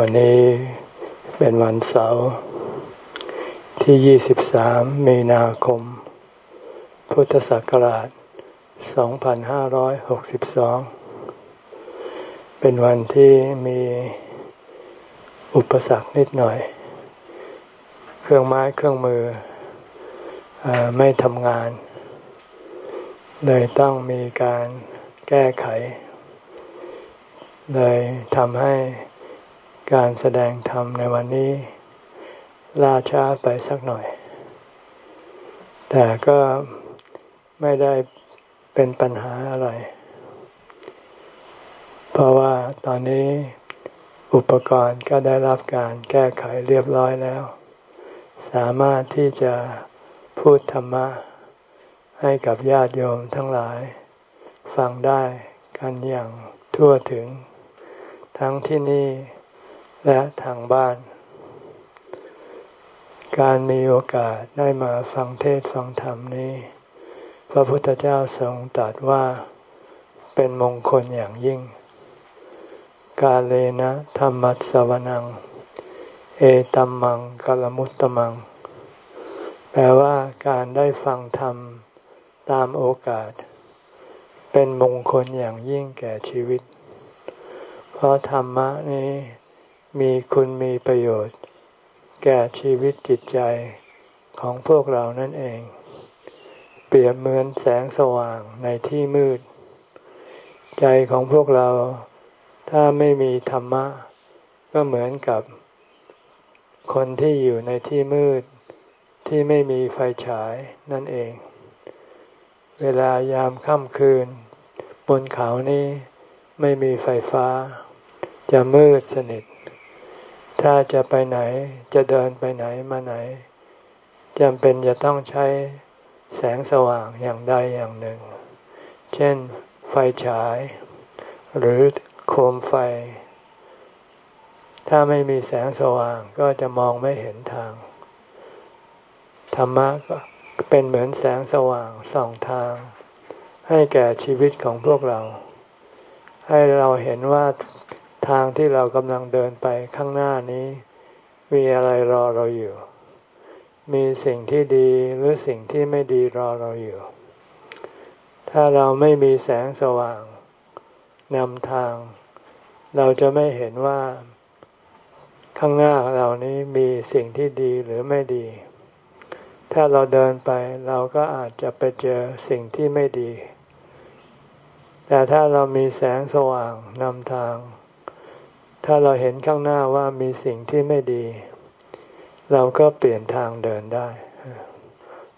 วันนี้เป็นวันเสาร์ที่ 23 มีนาคม พุทธศักราช 2562 เป็นวันที่มีอุปสรรคนิดหน่อย เครื่องไม้เครื่องมืออไม่ทำงาน เลยต้องมีการแก้ไข เลยทำให้ การแสดงธรรมในวันนี้ล่าช้าไปสักหน่อย แต่ก็ไม่ได้เป็นปัญหาอะไร เพราะว่าตอนนี้อุปกรณ์ก็ได้รับการแก้ไขเรียบร้อยแล้ว สามารถที่จะพูดธรรมะ ให้กับญาติโยมทั้งหลาย ฟังได้กันอย่างทั่วถึง ทั้งที่นี่ และทางบ้าน การมีโอกาสได้มาฟังเทศฟังธรรมนี้ พระพุทธเจ้าทรงตรัสว่าเป็นมงคลอย่างยิ่ง กาเลนะธรรมัสวนัง เอตัมมังกลมุตตมัง แปลว่าการได้ฟังธรรมตามโอกาส เป็นมงคลอย่างยิ่งแก่ชีวิต เพราะธรรมะนี้ มีคุณมีประโยชน์ แก่ชีวิตจิตใจของพวกเรานั่นเอง เปรียบเหมือนแสงสว่างในที่มืด ใจของพวกเราถ้าไม่มีธรรมะ ก็เหมือนกับ คนที่อยู่ในที่มืดที่ไม่มีไฟฉายนั่นเอง เวลายามค่ำคืน บนเขานี้ไม่มีไฟฟ้า จะมืดสนิท ถ้าจะไปไหนจะเดินไปไหนมาไหนจำเป็นจะต้องใช้แสงสว่างอย่างใดอย่างหนึ่ง เช่น ไฟฉาย หรือโคมไฟ ถ้าไม่มีแสงสว่างก็จะมองไม่เห็นทาง ธรรมะก็เป็นเหมือนแสงสว่างส่องทาง ให้แก่ชีวิตของพวกเรา ให้เราเห็นว่า ทางที่เรากำลังเดินไปข้างหน้านี้ มีอะไรรอเราอยู่ มีสิ่งที่ดีหรือสิ่งที่ไม่ดีรอเราอยู่ ถ้าเราไม่มีแสงสว่างนำทาง เราจะไม่เห็นว่า ข้างหน้าเรานี้มีสิ่งที่ดีหรือไม่ดี ถ้าเราเดินไปเราก็อาจจะไปเจอสิ่งที่ไม่ดี แต่ถ้าเรามีแสงสว่างนำทาง ถ้าเราเห็นข้างหน้าว่ามีสิ่งที่ไม่ดี เราก็เปลี่ยนทางเดินได้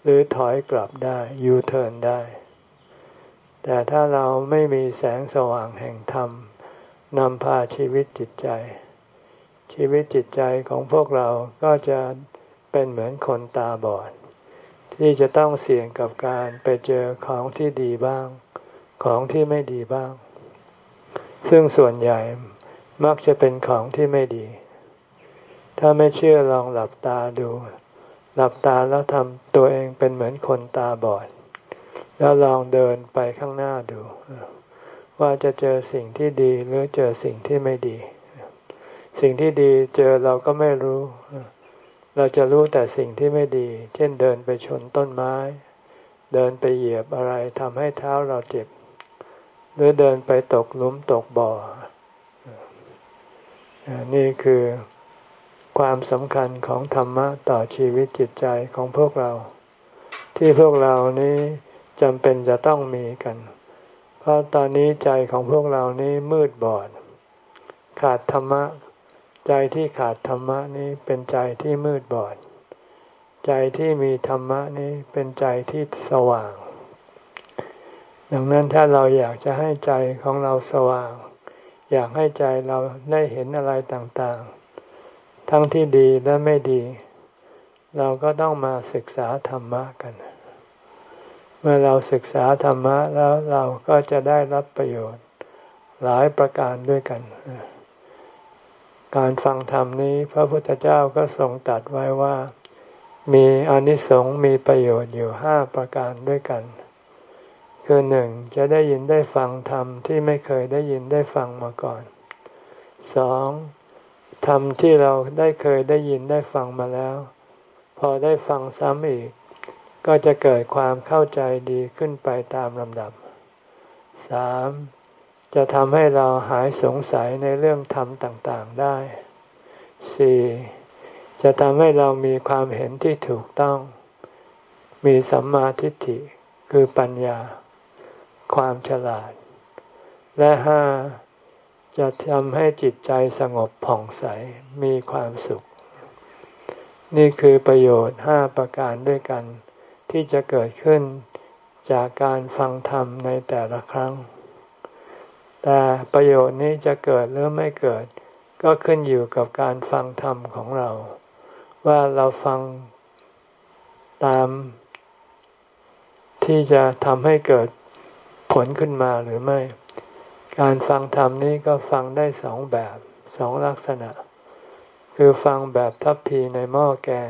หรือถอยกลับได้ยูเทิร์นได้ แต่ถ้าเราไม่มีแสงสว่างแห่งธรรมนำพาชีวิตจิตใจ ชีวิตจิตใจของพวกเราก็จะเป็นเหมือนคนตาบอด ที่จะต้องเสี่ยงกับการไปเจอของที่ดีบ้าง ของที่ไม่ดีบ้าง ซึ่งส่วนใหญ่ มักจะเป็นของที่ไม่ดี ถ้าไม่เชื่อลองหลับตาดู หลับตาแล้วทำตัวเองเป็นเหมือนคนตาบอด แล้วลองเดินไปข้างหน้าดู ว่าจะเจอสิ่งที่ดีหรือเจอสิ่งที่ไม่ดี สิ่งที่ดีเจอเราก็ไม่รู้ เราจะรู้แต่สิ่งที่ไม่ดี เช่นเดินไปชนต้นไม้ เดินไปเหยียบอะไรทำให้เท้าเราเจ็บ หรือเดินไปตกหลุมตกบ่อ นี่คือความสำคัญของธรรมะต่อชีวิตจิตใจของพวกเรา ที่พวกเรานี้จำเป็นจะต้องมีกัน เพราะตอนนี้ใจของพวกเรานี้มืดบอด ขาดธรรมะ ใจที่ขาดธรรมะนี้เป็นใจที่มืดบอด ใจที่มีธรรมะนี้เป็นใจที่สว่าง ดังนั้นถ้าเราอยากจะให้ใจของเราสว่าง อยากให้ใจเราได้เห็นอะไรต่างๆ ทั้งที่ดีและไม่ดี เราก็ต้องมาศึกษาธรรมะกัน เมื่อเราศึกษาธรรมะแล้วเราก็จะได้รับประโยชน์หลายประการด้วยกัน การฟังธรรมนี้พระพุทธเจ้าก็ทรงตัดไว้ว่า มีอนิสงส์มีประโยชน์อยู่ห้าประการด้วยกัน คือหนึ่งจะได้ยินได้ฟังธรรมที่ไม่เคยได้ยินได้ฟังมาก่อนสองธรรมที่เราได้เคยได้ยินได้ฟังมาแล้ว พอได้ฟังซ้ำอีก ก็จะเกิดความเข้าใจดีขึ้นไปตามลำดับสามจะทำให้เราหายสงสัยในเรื่องธรรมต่างๆได้สี่จะทำให้เรามีความเห็นที่ถูกต้อง มีสัมมาทิฏฐิคือปัญญา ความฉลาด และห้าจะทำให้จิตใจสงบผ่องใสมีความสุข นี่คือประโยชน์ห้าประการด้วยกัน ที่จะเกิดขึ้นจากการฟังธรรมในแต่ละครั้ง แต่ประโยชน์นี้จะเกิดหรือไม่เกิด ก็ขึ้นอยู่กับการฟังธรรมของเรา ว่าเราฟังตามที่จะทำให้เกิด ผลขึ้นมาหรือไม่ การฟังธรรมนี้ก็ฟังได้สองแบบสองลักษณะ คือฟังแบบทัพพีในหม้อแกง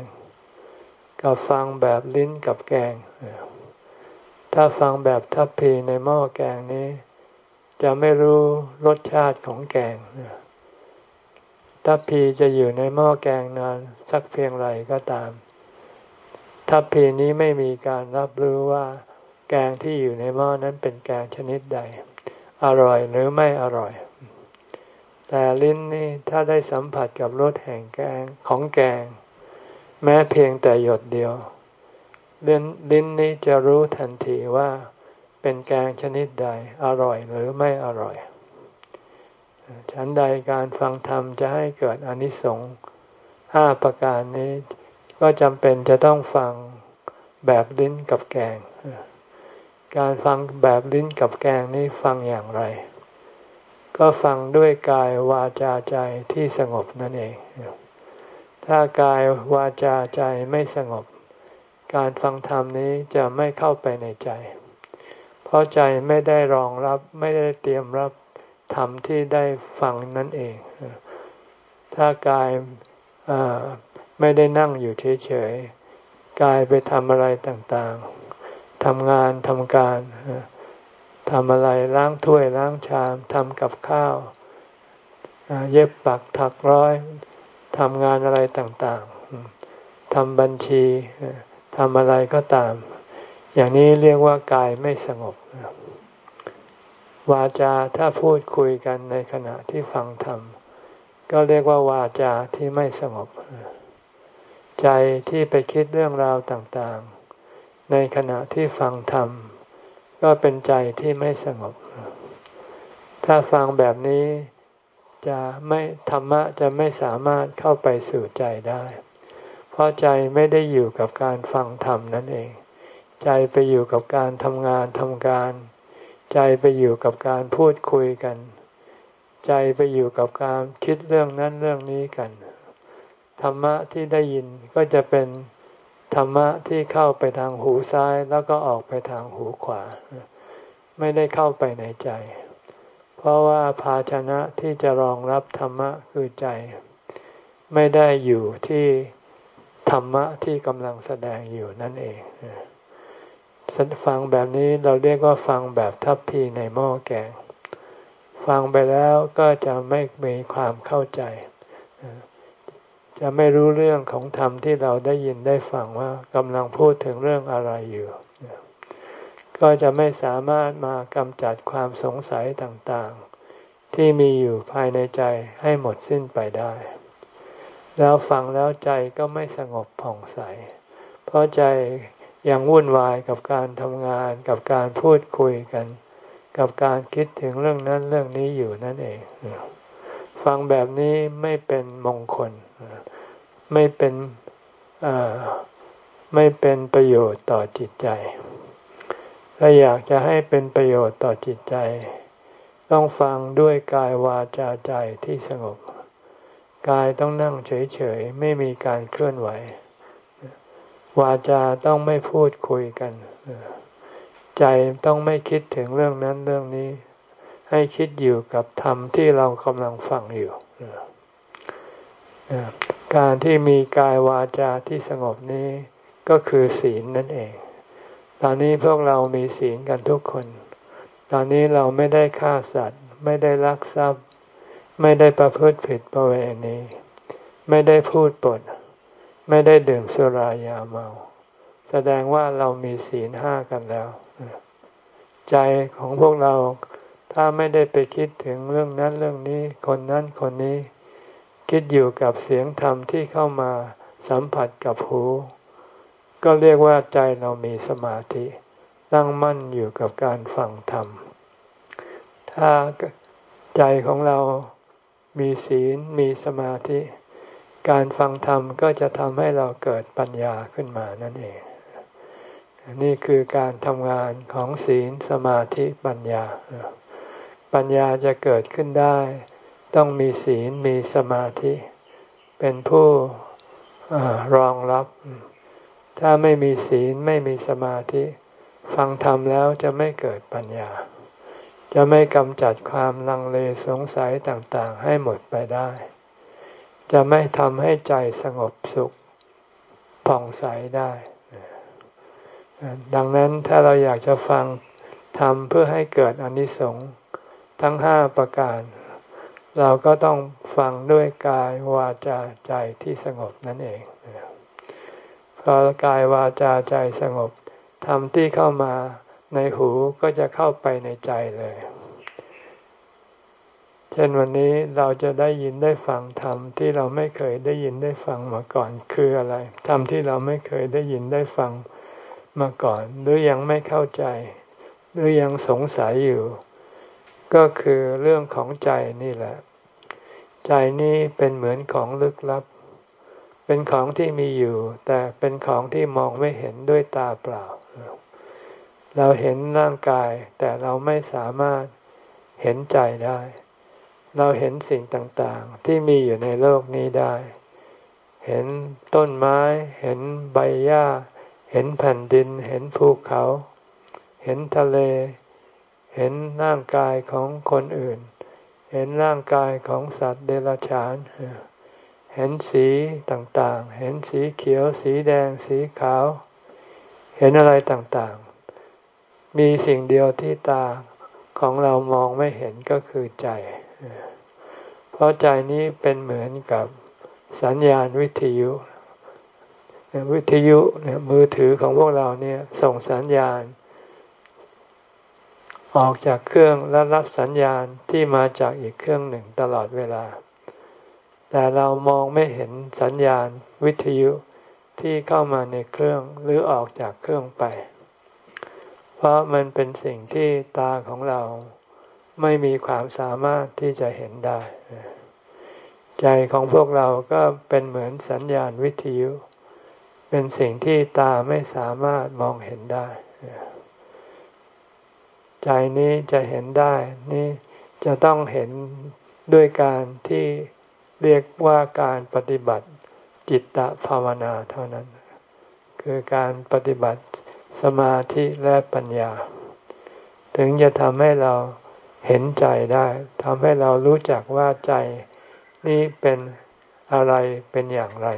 กับฟังแบบลิ้นกับแกง ถ้าฟังแบบทัพพีในหม้อแกงนี้ จะไม่รู้รสชาติของแกงทัพพีจะอยู่ในหม้อแกงนานสักเพียงไรก็ตาม ทัพพีนี้ไม่มีการรับรู้ว่า แกงที่อยู่ในหม้อนั้นเป็นแกงชนิดใด อร่อยหรือไม่อร่อย แต่ลิ้นนี่ถ้าได้สัมผัสกับรสแห่งแกงของแกง แม้เพียงแต่หยดเดียว ลิ้นลิ้นนี้จะรู้ทันทีว่าเป็นแกงชนิดใด อร่อยหรือไม่อร่อย ฉันใดการฟังธรรมจะให้เกิดอนิสงส์ห้าประการนี้ ก็จำเป็นจะต้องฟังแบบลิ้นกับแกง การฟังแบบลิ้นกับแกงนี้ฟังอย่างไร ก็ฟังด้วยกายวาจาใจที่สงบนั่นเอง ถ้ากายวาจาใจไม่สงบ การฟังธรรมนี้จะไม่เข้าไปในใจ เพราะใจไม่ได้รองรับไม่ได้เตรียมรับธรรมที่ได้ฟังนั่นเอง ถ้ากายไม่ได้นั่งอยู่เฉยๆ กายไปทำอะไรต่างๆ ทำงานทำการทำอะไรล้างถ้วยล้างชามทำกับข้าวเย็บปักถักร้อยทำงานอะไรต่างๆทำบัญชีทำอะไรก็ตาม อย่างนี้เรียกว่ากายไม่สงบ วาจาถ้าพูดคุยกันในขณะที่ฟังธรรม ก็เรียกว่าวาจาที่ไม่สงบ ใจที่ไปคิดเรื่องราวต่างๆ ในขณะที่ฟังธรรม ก็เป็นใจที่ไม่สงบ ถ้าฟังแบบนี้จะไม่ธรรมะจะไม่สามารถเข้าไปสู่ใจได้ เพราะใจไม่ได้อยู่กับการฟังธรรมนั่นเอง ใจไปอยู่กับการทำงานทำการ ใจไปอยู่กับการพูดคุยกัน ใจไปอยู่กับการคิดเรื่องนั้นเรื่องนี้กัน ธรรมะที่ได้ยินก็จะเป็น ธรรมะที่เข้าไปทางหูซ้ายแล้วก็ออกไปทางหูขวา ไม่ได้เข้าไปในใจ เพราะว่าภาชนะที่จะรองรับธรรมะคือใจ ไม่ได้อยู่ที่ธรรมะที่กำลังแสดงอยู่นั่นเองฟังแบบนี้เราเรียกว่าฟังแบบทัพพีในหม้อแกง ฟังไปแล้วก็จะไม่มีความเข้าใจ จะไม่รู้เรื่องของธรรมที่เราได้ยินได้ฟังว่ากำลังพูดถึงเรื่องอะไรอยู่ ก็จะไม่สามารถมากำจัดความสงสัยต่างๆ ที่มีอยู่ภายในใจให้หมดสิ้นไปได้ แล้วฟังแล้วใจก็ไม่สงบผ่องใส เพราะใจยังวุ่นวายกับการทำงานกับการพูดคุยกัน กับการคิดถึงเรื่องนั้นเรื่องนี้อยู่นั่นเอง ฟังแบบนี้ไม่เป็นมงคล ไม่เป็นไม่เป็นประโยชน์ต่อจิตใจ ถ้าอยากจะให้เป็นประโยชน์ต่อจิตใจ ต้องฟังด้วยกายวาจาใจที่สงบ กายต้องนั่งเฉยๆ ไม่มีการเคลื่อนไหว วาจาต้องไม่พูดคุยกัน ใจต้องไม่คิดถึงเรื่องนั้นเรื่องนี้ ให้คิดอยู่กับธรรมที่เรากำลังฟังอยู่ การที่มีกายวาจาที่สงบนี้ก็คือศีลนั่นเอง ตอนนี้พวกเรามีศีลกันทุกคน ตอนนี้เราไม่ได้ฆ่าสัตว์ ไม่ได้ลักทรัพย์ ไม่ได้ประพฤติผิดประเวณี ไม่ได้พูดปด ไม่ได้ดื่มสุรายาเมา แสดงว่าเรามีศีลห้ากันแล้ว ใจของพวกเราถ้าไม่ได้ไปคิดถึงเรื่องนั้นเรื่องนี้ คนนั้นคนนี้ คิดอยู่กับเสียงธรรมที่เข้ามาสัมผัสกับหู ก็เรียกว่าใจเรามีสมาธิตั้งมั่นอยู่กับการฟังธรรม ถ้าใจของเรามีศีลมีสมาธิ การฟังธรรมก็จะทำให้เราเกิดปัญญาขึ้นมานั่นเอง นี่คือการทำงานของศีลสมาธิปัญญา ปัญญาจะเกิดขึ้นได้ ต้องมีศีลมีสมาธิ เป็นผู้รองรับ ถ้าไม่มีศีลไม่มีสมาธิ ฟังธรรมแล้วจะไม่เกิดปัญญา จะไม่กำจัดความลังเลสงสัยต่างๆ ให้หมดไปได้ จะไม่ทำให้ใจสงบสุขผ่องใสได้ ดังนั้นถ้าเราอยากจะฟังธรรมเพื่อให้เกิดอนิสงส์ทั้งห้าประการ เราก็ต้องฟังด้วยกายวาจาใจที่สงบนั่นเองพอกายวาจาใจสงบธรรมที่เข้ามาในหูก็จะเข้าไปในใจเลย เช่นวันนี้เราจะได้ยินได้ฟังธรรมที่เราไม่เคยได้ยินได้ฟังมาก่อนคืออะไรธรรมที่เราไม่เคยได้ยินได้ฟังมาก่อน หรือยังไม่เข้าใจ หรือยังสงสัยอยู่ ก็คือเรื่องของใจนี่แหละ ใจนี้เป็นเหมือนของลึกลับ เป็นของที่มีอยู่ แต่เป็นของที่มองไม่เห็นด้วยตาเปล่า เราเห็นร่างกาย แต่เราไม่สามารถเห็นใจได้ เราเห็นสิ่งต่างๆ ที่มีอยู่ในโลกนี้ได้ เห็นต้นไม้ เห็นใบหญ้า เห็นแผ่นดิน เห็นภูเขา เห็นทะเล เห็นร่างกายของคนอื่น เห็นร่างกายของสัตว์เดรัจฉาน เห็นสีต่างๆ เห็นสีเขียว สีแดง สีขาว เห็นอะไรต่างๆ มีสิ่งเดียวที่ตาของเรามองไม่เห็นก็คือใจ เพราะใจนี้เป็นเหมือนกับสัญญาณวิทยุ วิทยุมือถือของพวกเราเนี่ยส่งสัญญาณ ออกจากเครื่องและรับสัญญาณที่มาจากอีกเครื่องหนึ่งตลอดเวลา แต่เรามองไม่เห็นสัญญาณวิทยุที่เข้ามาในเครื่องหรือออกจากเครื่องไป เพราะมันเป็นสิ่งที่ตาของเราไม่มีความสามารถที่จะเห็นได้ ใจของพวกเราก็เป็นเหมือนสัญญาณวิทยุ เป็นสิ่งที่ตาไม่สามารถมองเห็นได้ ใจนี้จะเห็นได้นี่จะต้องเห็นด้วยการที่เรียกว่าการปฏิบัติจิตตภาวนาเท่านั้น คือการปฏิบัติสมาธิและปัญญา ถึงจะทำให้เราเห็นใจได้ทำให้เรารู้จักว่าใจนี้เป็นอะไรเป็นอย่างไร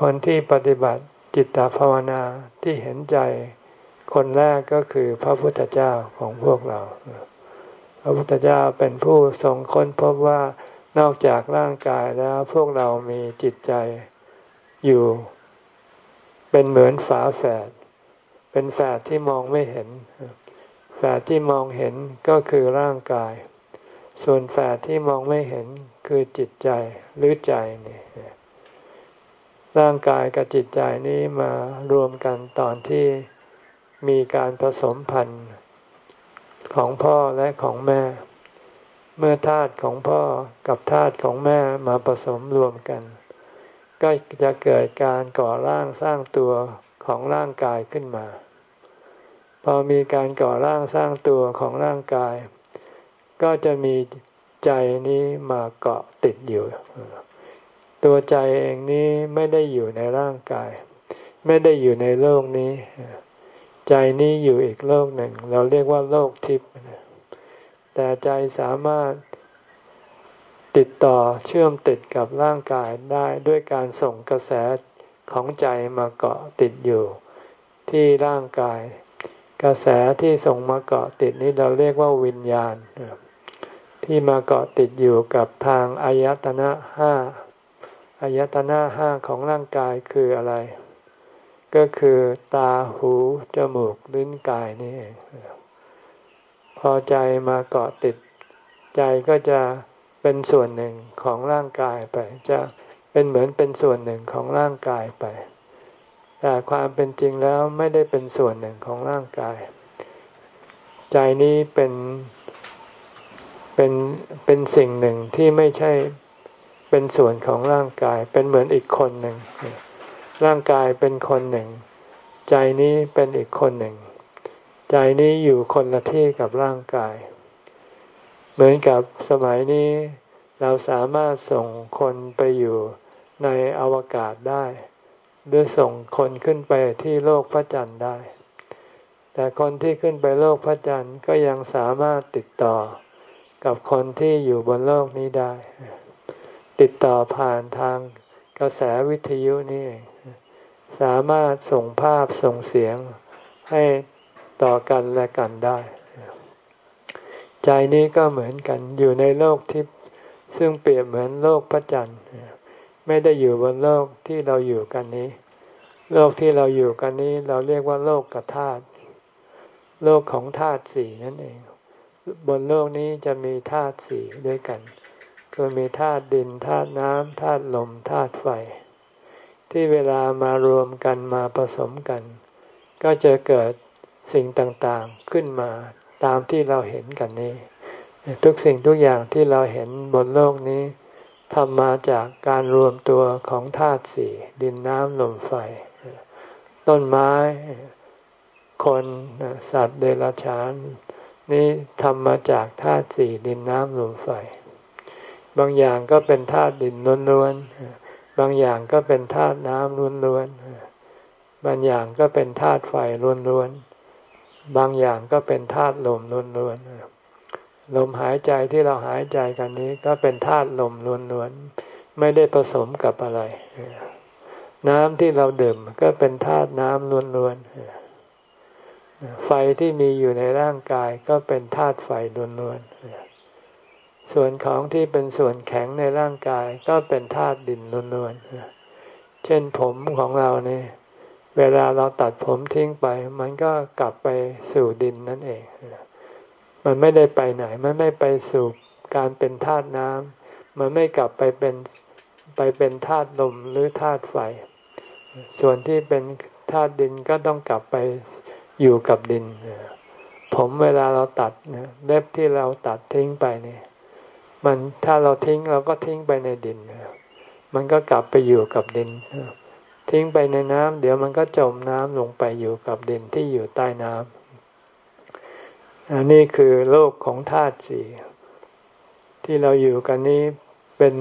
คนที่ปฏิบัติจิตตภาวนาที่เห็นใจ คนแรกก็คือพระพุทธเจ้าของพวกเรา พระพุทธเจ้าเป็นผู้ทรงค้นพบว่านอกจากร่างกายแล้วพวกเรามีจิตใจอยู่ เป็นเหมือนฝาแฝด เป็นแฝดที่มองไม่เห็น แฝดที่มองเห็นก็คือร่างกาย ส่วนแฝดที่มองไม่เห็นคือจิตใจหรือใจนี่ร่างกายกับจิตใจนี้มารวมกันตอนที่ มีการผสมพันธุ์ของพ่อและของแม่ เมื่อธาตุของพ่อกับธาตุของแม่มาผสมรวมกัน ก็จะเกิดการก่อร่างสร้างตัวของร่างกายขึ้นมา พอมีการก่อร่างสร้างตัวของร่างกาย ก็จะมีใจนี้มาเกาะติดอยู่ ตัวใจเองนี้ไม่ได้อยู่ในร่างกาย ไม่ได้อยู่ในโลกนี้ ใจนี้อยู่อีกโลกหนึ่ง เราเรียกว่าโลกทิพย์แต่ใจสามารถติดต่อเชื่อมติดกับร่างกายได้ด้วยการส่งกระแสของใจมาเกาะติดอยู่ ที่ร่างกาย กระแสที่ส่งมาเกาะติดนี้เราเรียกว่าวิญญาณ ที่มาเกาะติดอยู่กับทางอายตนะห้าอายตนะห้าของร่างกายคืออะไร ก็คือตาหูจมูกลิ้นกายนี่เองพอใจมาเกาะติด ใจก็จะเป็นส่วนหนึ่งของร่างกายไป จะเป็นเหมือนเป็นส่วนหนึ่งของร่างกายไป แต่ความเป็นจริงแล้วไม่ได้เป็นส่วนหนึ่งของร่างกาย ใจนี้เป็นเป็นเป็นสิ่งหนึ่งที่ไม่ใช่เป็นส่วนของร่างกาย เป็นเหมือนอีกคนหนึ่ง ร่างกายเป็นคนหนึ่ง ใจนี้เป็นอีกคนหนึ่ง ใจนี้อยู่คนละที่กับร่างกาย เหมือนกับสมัยนี้เราสามารถส่งคนไปอยู่ในอวกาศได้ หรือส่งคนขึ้นไปที่โลกพระจันทร์ได้ แต่คนที่ขึ้นไปโลกพระจันทร์ก็ยังสามารถติดต่อกับคนที่อยู่บนโลกนี้ได้ ติดต่อผ่านทางกระแสวิทยุนี่ สามารถส่งภาพส่งเสียงให้ต่อกันและกันได้ ใจนี้ก็เหมือนกันอยู่ในโลกทิพย์ซึ่งเปรียบเหมือนโลกพระจันทร์ไม่ได้อยู่บนโลกที่เราอยู่กันนี้ โลกที่เราอยู่กันนี้เราเรียกว่าโลกกธาตุโลกของธาตุสี่นั่นเอง บนโลกนี้จะมีธาตุสี่ด้วยกัน คือมีธาตุดินธาตุน้ำธาตุลมธาตุไฟ ที่เวลามารวมกันมาผสมกัน ก็จะเกิดสิ่งต่างๆขึ้นมาตามที่เราเห็นกันนี้ ทุกสิ่งทุกอย่างที่เราเห็นบนโลกนี้ทำมาจากการรวมตัวของธาตุสี่ดินน้ำลมไฟ ต้นไม้ คนสัตว์เดรัจฉาน นี้ทำมาจากธาตุสี่ดินน้ำลมไฟ บางอย่างก็เป็นธาตุดินล้วนๆ บางอย่างก็เป็นธาตุน้ำล้วนๆ บางอย่างก็เป็นธาตุไฟล้วนๆ บางอย่างก็เป็นธาตุลมล้วนๆ ลมหายใจที่เราหายใจกันนี้ก็เป็นธาตุลมล้วนๆ ไม่ได้ผสมกับอะไร น้ำที่เราดื่มก็เป็นธาตุน้ำล้วนๆ ไฟที่มีอยู่ในร่างกายก็เป็นธาตุไฟล้วนๆ ส่วนของที่เป็นส่วนแข็งในร่างกายก็เป็นธาตุดินล้วนๆ เช่นผมของเราเนี่ยเวลาเราตัดผมทิ้งไป มันก็กลับไปสู่ดินนั่นเอง มันไม่ได้ไปไหน มันไม่ไปสู่การเป็นธาตุน้ำ มันไม่กลับไปเป็นไปเป็นธาตุลมหรือธาตุไฟ ส่วนที่เป็นธาตุดินก็ต้องกลับไปอยู่กับดิน ผมเวลาเราตัดเล็บที่เราตัดทิ้งไปเนี่ย มันถ้าเราทิ้งเราก็ทิ้งไปในดิน มันก็กลับไปอยู่กับดิน ทิ้งไปในน้ำเดี๋ยวมันก็จมน้ำลงไปอยู่กับดินที่อยู่ใต้น้ำอันนี้คือโลกของธาตุสี่ที่เราอยู่กันนี้เป็น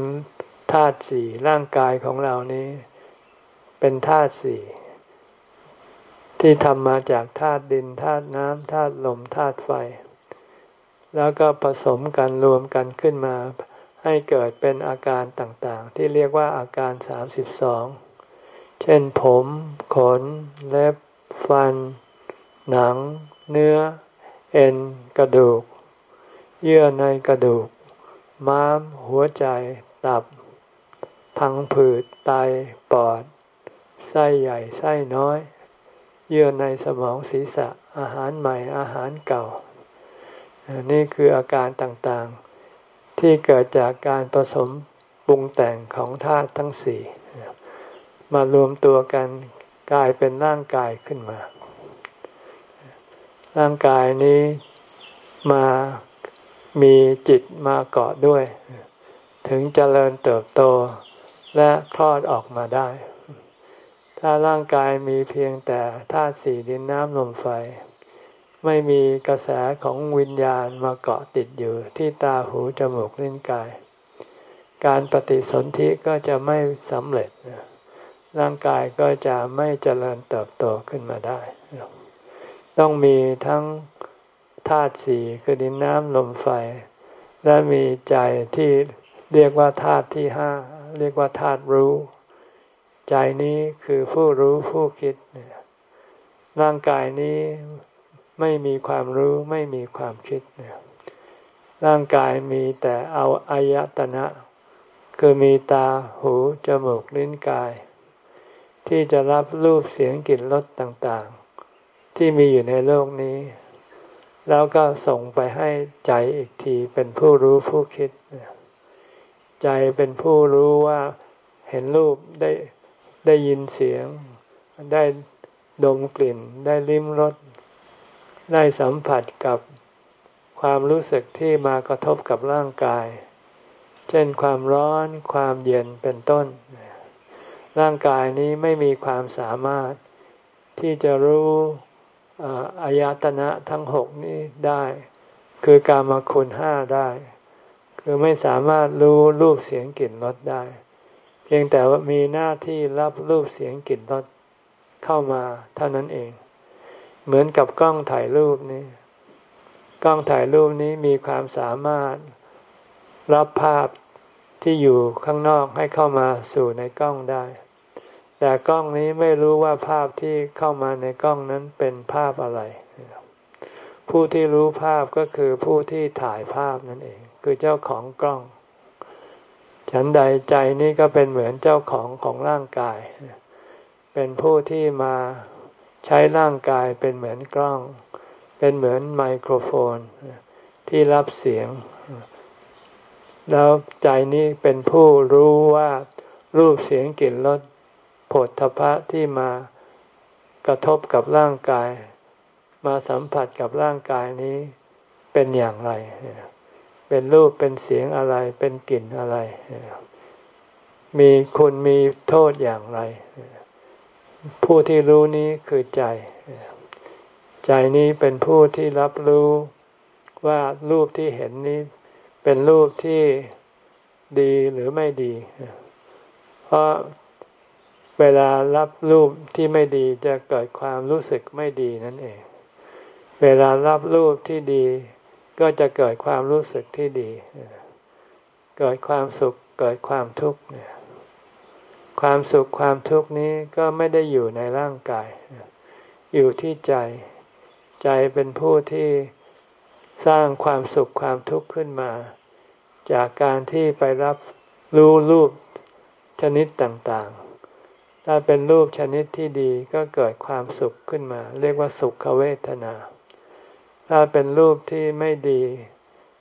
ธาตุสี่ร่างกายของเรานี้ เป็นธาตุสี่ที่ทำมาจากธาตุดินธาตุน้ำธาตุลมธาตุไฟ แล้วก็ผสมกันรวมกันขึ้นมา ให้เกิดเป็นอาการต่างๆ ที่เรียกว่าอาการสามสิบสองเช่นผม ขน เล็บ ฟัน หนัง เนื้อ เอ็น กระดูก เยื่อในกระดูก ม้าม หัวใจ ตับ พังผืด ไต ปอด ไส้ใหญ่ ไส้น้อย เยื่อในสมองศีรษะ อาหารใหม่ อาหารเก่า นี่คืออาการต่างๆ ที่เกิดจากการผสมปรุงแต่งของธาตุทั้งสี่มารวมตัวกันกลายเป็นร่างกายขึ้นมา ร่างกายนี้มามีจิตมาเกาะด้วย ถึงจเจริญเติบโตและคลอดออกมาได้ ถ้าร่างกายมีเพียงแต่ธาตุสี่ดินน้ำลมไฟ ไม่มีกระแสของวิญญาณมาเกาะติดอยู่ที่ตาหูจมูกลิ้นกาย การปฏิสนธิก็จะไม่สำเร็จ ร่างกายก็จะไม่เจริญเติบโตขึ้นมาได้ ต้องมีทั้งธาตุสี่คือดินน้ำลมไฟ และมีใจที่เรียกว่าธาตุที่ห้าเรียกว่าธาตุรู้ ใจนี้คือผู้รู้ผู้คิดร่างกายนี้ ไม่มีความรู้ไม่มีความคิดร่างกายมีแต่เอาอายตนะ คือมีตาหูจมูกลิ้นกาย ที่จะรับรูปเสียงกลิ่นรสต่างๆ ที่มีอยู่ในโลกนี้ แล้วก็ส่งไปให้ใจอีกทีเป็นผู้รู้ผู้คิด ใจเป็นผู้รู้ว่าเห็นรูปได้ได้ยินเสียง ได้ดมกลิ่น ได้ลิ้มรส ได้สัมผัสกับความรู้สึกที่มากระทบกับร่างกาย เช่นความร้อน ความเย็นเป็นต้น ร่างกายนี้ไม่มีความสามารถที่จะรู้อายตนะทั้งหกนี้ได้ คือการมาคุณห้าได้ คือไม่สามารถรู้รูปเสียงกลิ่นรสได้ เพียงแต่ว่ามีหน้าที่รับรูปเสียงกลิ่นรสเข้ามาเท่านั้นเอง เหมือนกับกล้องถ่ายรูปนี้กล้องถ่ายรูปนี้มีความสามารถรับภาพที่อยู่ข้างนอกให้เข้ามาสู่ในกล้องได้ แต่กล้องนี้ไม่รู้ว่าภาพที่เข้ามาในกล้องนั้นเป็นภาพอะไร ผู้ที่รู้ภาพก็คือผู้ที่ถ่ายภาพนั่นเอง คือเจ้าของกล้อง ฉันใดใจนี้ก็เป็นเหมือนเจ้าของของร่างกาย เป็นผู้ที่มา ใช้ร่างกายเป็นเหมือนกล้อง เป็นเหมือนไมโครโฟน ที่รับเสียง แล้วใจนี้เป็นผู้รู้ว่ารูปเสียงกลิ่นรสผลทพะที่มากระทบกับร่างกาย มาสัมผัสกับร่างกายนี้เป็นอย่างไร เป็นรูปเป็นเสียงอะไร เป็นกลิ่นอะไร มีคุณมีโทษอย่างไร ผู้ที่รู้นี้คือใจ ใจนี้เป็นผู้ที่รับรู้ว่ารูปที่เห็นนี้เป็นรูปที่ดีหรือไม่ดี เพราะเวลารับรูปที่ไม่ดีจะเกิดความรู้สึกไม่ดีนั่นเอง เวลารับรูปที่ดี ก็จะเกิดความรู้สึกที่ดี เกิดความสุขเกิดความทุกข์ ความสุขความทุกข์นี้ก็ไม่ได้อยู่ในร่างกาย อยู่ที่ใจ ใจเป็นผู้ที่สร้างความสุขความทุกข์ขึ้นมา จากการที่ไปรับรู้รูปชนิดต่างๆ ถ้าเป็นรูปชนิดที่ดีก็เกิดความสุขขึ้นมา เรียกว่าสุขเวทนา ถ้าเป็นรูปที่ไม่ดี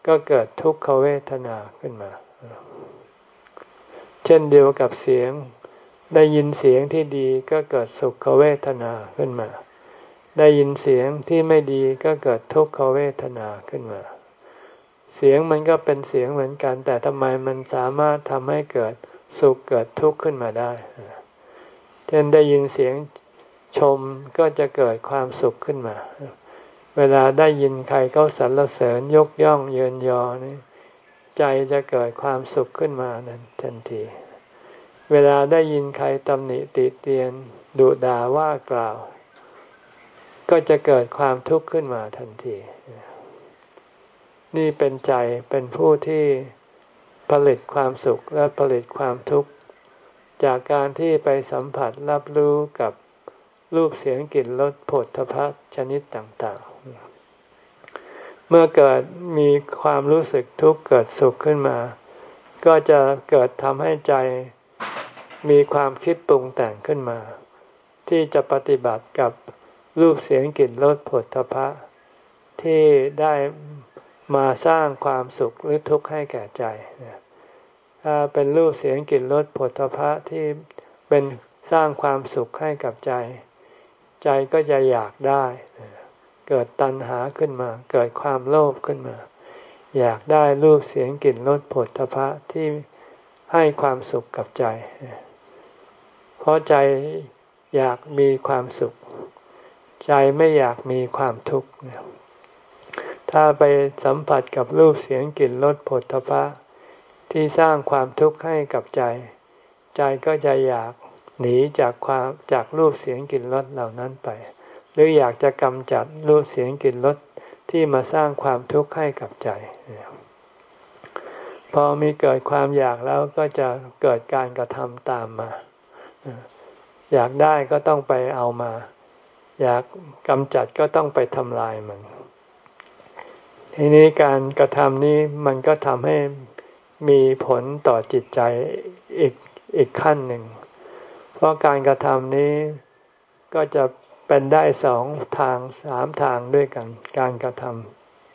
ก็เกิดทุกขเวทนาขึ้นมา เช่นเดียวกับเสียง ได้ยินเสียงที่ดีก็เกิดสุขเวทนาขึ้นมา ได้ยินเสียงที่ไม่ดีก็เกิดทุกขเวทนาขึ้นมา เสียงมันก็เป็นเสียงเหมือนกัน แต่ทำไมมันสามารถทำให้เกิดสุขเกิดทุกข์ขึ้นมาได้ เช่นได้ยินเสียงชมก็จะเกิดความสุขขึ้นมา เวลาได้ยินใครเขาสรรเสริญยกย่องเยินยอนี่ใจจะเกิดความสุขขึ้นมานั้นทันที เวลาได้ยินใครตำหนิติเตียนดุด่าว่ากล่าว ก็จะเกิดความทุกข์ขึ้นมาทันที นี่เป็นใจเป็นผู้ที่ผลิตความสุขและผลิตความทุกข์ จากการที่ไปสัมผัสรับรู้กับรูปเสียงกลิ่นรสผลทพัชชนิดต่างๆ เมื่อเกิดมีความรู้สึกทุกข์เกิดสุขขึ้นมา ก็จะเกิดทำให้ใจ มีความคิดปรุงแต่งขึ้นมา ที่จะปฏิบัติกับรูปเสียงกลิ่นรสผลทพะ ที่ได้มาสร้างความสุขหรือทุกข์ให้แก่ใจ ถ้าเป็นรูปเสียงกลิ่นรสผลทพะที่เป็นสร้างความสุขให้กับใจ ใจก็จะอยากได้ เกิดตัณหาขึ้นมา เกิดความโลภขึ้นมา อยากได้รูปเสียงกลิ่นรสผลทพะที่ให้ความสุขกับใจ เพราะใจอยากมีความสุข ใจไม่อยากมีความทุกข์ ถ้าไปสัมผัสกับรูปเสียงกลิ่นรสผลทพะที่สร้างความทุกข์ให้กับใจ ใจก็จะอยากหนีจากความจากรูปเสียงกลิ่นรสเหล่านั้นไป หรืออยากจะกำจัดรูปเสียงกลิ่นรสที่มาสร้างความทุกข์ให้กับใจ พอมีเกิดความอยากแล้วก็จะเกิดการกระทำตามมา อยากได้ก็ต้องไปเอามา อยากกำจัดก็ต้องไปทำลายมัน ทีนี้การกระทำนี้มันก็ทำให้มีผลต่อจิตใจอีกอีกขั้นหนึ่ง เพราะการกระทำนี้ก็จะเป็นได้สองทางสามทางด้วยกัน การกระท